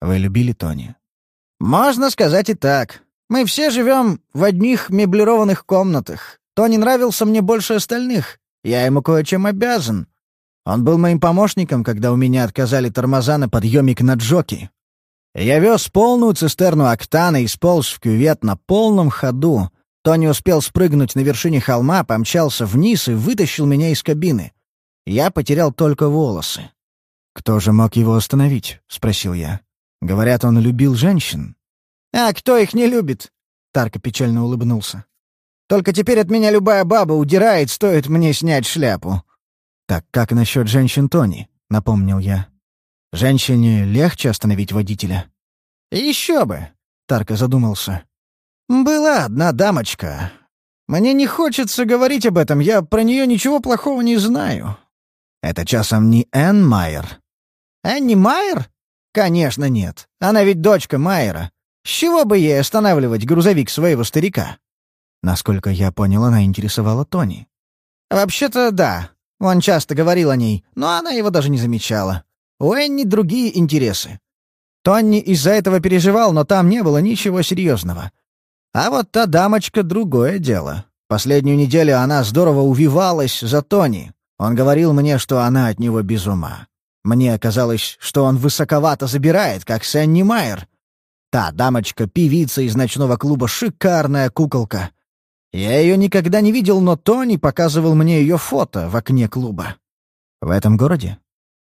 «Вы любили Тони?» «Можно сказать и так. Мы все живем в одних меблированных комнатах. Тони нравился мне больше остальных. Я ему кое-чем обязан. Он был моим помощником, когда у меня отказали тормоза на подъемик на Джоки. Я вез полную цистерну октана и сполз в кювет на полном ходу. Тони успел спрыгнуть на вершине холма, помчался вниз и вытащил меня из кабины. Я потерял только волосы. «Кто же мог его остановить?» — спросил я. «Говорят, он любил женщин». «А кто их не любит?» — Тарко печально улыбнулся. Только теперь от меня любая баба удирает, стоит мне снять шляпу». «Так как насчет женщин Тони?» — напомнил я. «Женщине легче остановить водителя?» «Еще бы!» — Тарко задумался. «Была одна дамочка. Мне не хочется говорить об этом, я про нее ничего плохого не знаю». «Это часом не Энн Майер?» «Энни Майер? Конечно, нет. Она ведь дочка Майера. С чего бы ей останавливать грузовик своего старика?» Насколько я понял, она интересовала Тони. «Вообще-то да. Он часто говорил о ней, но она его даже не замечала. У Энни другие интересы. Тони из-за этого переживал, но там не было ничего серьезного. А вот та дамочка — другое дело. Последнюю неделю она здорово увивалась за Тони. Он говорил мне, что она от него без ума. Мне казалось, что он высоковато забирает, как Сенни Майер. Та дамочка, певица из ночного клуба, шикарная куколка. Я ее никогда не видел, но Тони показывал мне ее фото в окне клуба. В этом городе?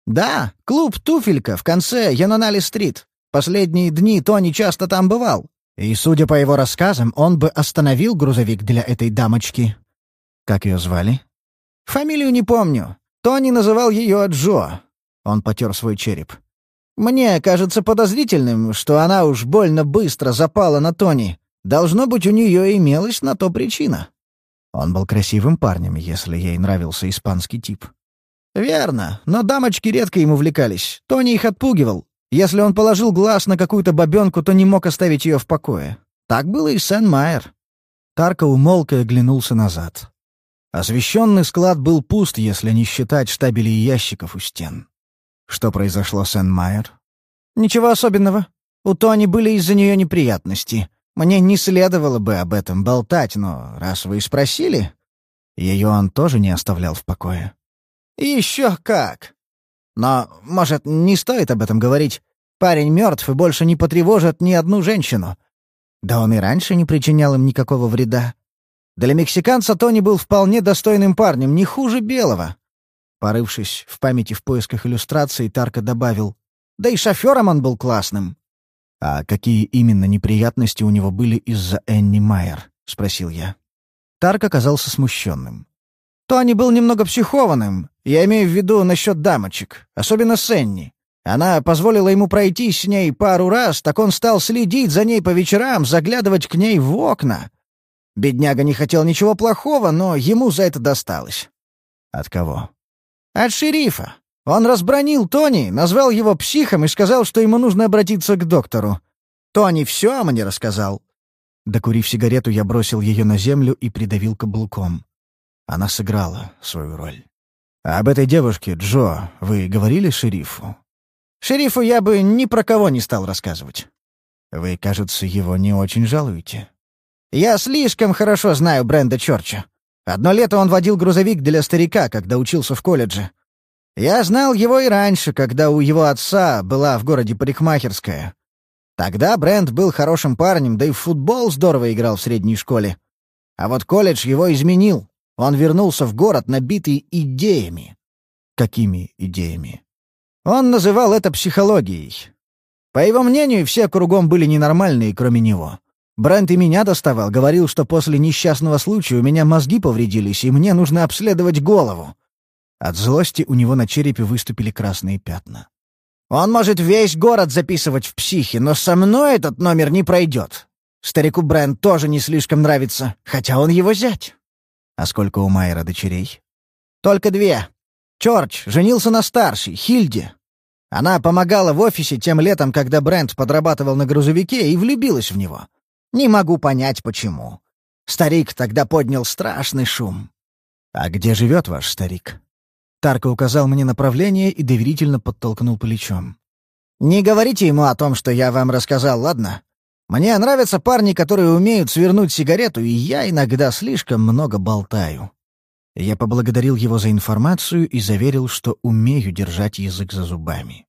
Да, клуб «Туфелька» в конце Янонали-стрит. Последние дни Тони часто там бывал. И, судя по его рассказам, он бы остановил грузовик для этой дамочки. Как ее звали? Фамилию не помню. Тони называл ее Джо. Он потер свой череп. «Мне кажется подозрительным, что она уж больно быстро запала на Тони. Должно быть, у нее имелась на то причина». Он был красивым парнем, если ей нравился испанский тип. «Верно, но дамочки редко ему увлекались. Тони их отпугивал. Если он положил глаз на какую-то бабенку, то не мог оставить ее в покое. Так было и Сен-Майер». Тарко умолк и оглянулся назад. Освещенный склад был пуст, если не считать штабелей ящиков у стен. Что произошло с Энн Майер? Ничего особенного. У Тони были из-за нее неприятности. Мне не следовало бы об этом болтать, но раз вы спросили... Ее он тоже не оставлял в покое. Еще как! Но, может, не стоит об этом говорить. Парень мертв и больше не потревожит ни одну женщину. Да он и раньше не причинял им никакого вреда. Для мексиканца Тони был вполне достойным парнем, не хуже белого. Порывшись в памяти в поисках иллюстраций, Тарка добавил, «Да и шофером он был классным». «А какие именно неприятности у него были из-за Энни Майер?» — спросил я. Тарк оказался смущенным. «Тони был немного психованным, я имею в виду насчет дамочек, особенно с Энни. Она позволила ему пройти с ней пару раз, так он стал следить за ней по вечерам, заглядывать к ней в окна. Бедняга не хотел ничего плохого, но ему за это досталось». «От кого?» «От шерифа. Он разбронил Тони, назвал его психом и сказал, что ему нужно обратиться к доктору. Тони все мне рассказал». Докурив сигарету, я бросил ее на землю и придавил каблуком. Она сыграла свою роль. Об этой девушке, Джо, вы говорили шерифу? Шерифу я бы ни про кого не стал рассказывать. Вы, кажется, его не очень жалуете. Я слишком хорошо знаю Бренда Чорча. Одно лето он водил грузовик для старика, когда учился в колледже. Я знал его и раньше, когда у его отца была в городе парикмахерская. Тогда Брент был хорошим парнем, да и в футбол здорово играл в средней школе. А вот колледж его изменил. Он вернулся в город, набитый идеями. Какими идеями? Он называл это психологией. По его мнению, все кругом были ненормальные, кроме него. Брент и меня доставал, говорил, что после несчастного случая у меня мозги повредились, и мне нужно обследовать голову. От злости у него на черепе выступили красные пятна. «Он может весь город записывать в психе, но со мной этот номер не пройдет. Старику Брент тоже не слишком нравится, хотя он его зять». «А сколько у Майера дочерей?» «Только две. Чорч женился на старшей, Хильде. Она помогала в офисе тем летом, когда Брент подрабатывал на грузовике, и влюбилась в него. Не могу понять, почему. Старик тогда поднял страшный шум. «А где живет ваш старик?» Тарко указал мне направление и доверительно подтолкнул плечом. «Не говорите ему о том, что я вам рассказал, ладно? Мне нравятся парни, которые умеют свернуть сигарету, и я иногда слишком много болтаю». Я поблагодарил его за информацию и заверил, что умею держать язык за зубами.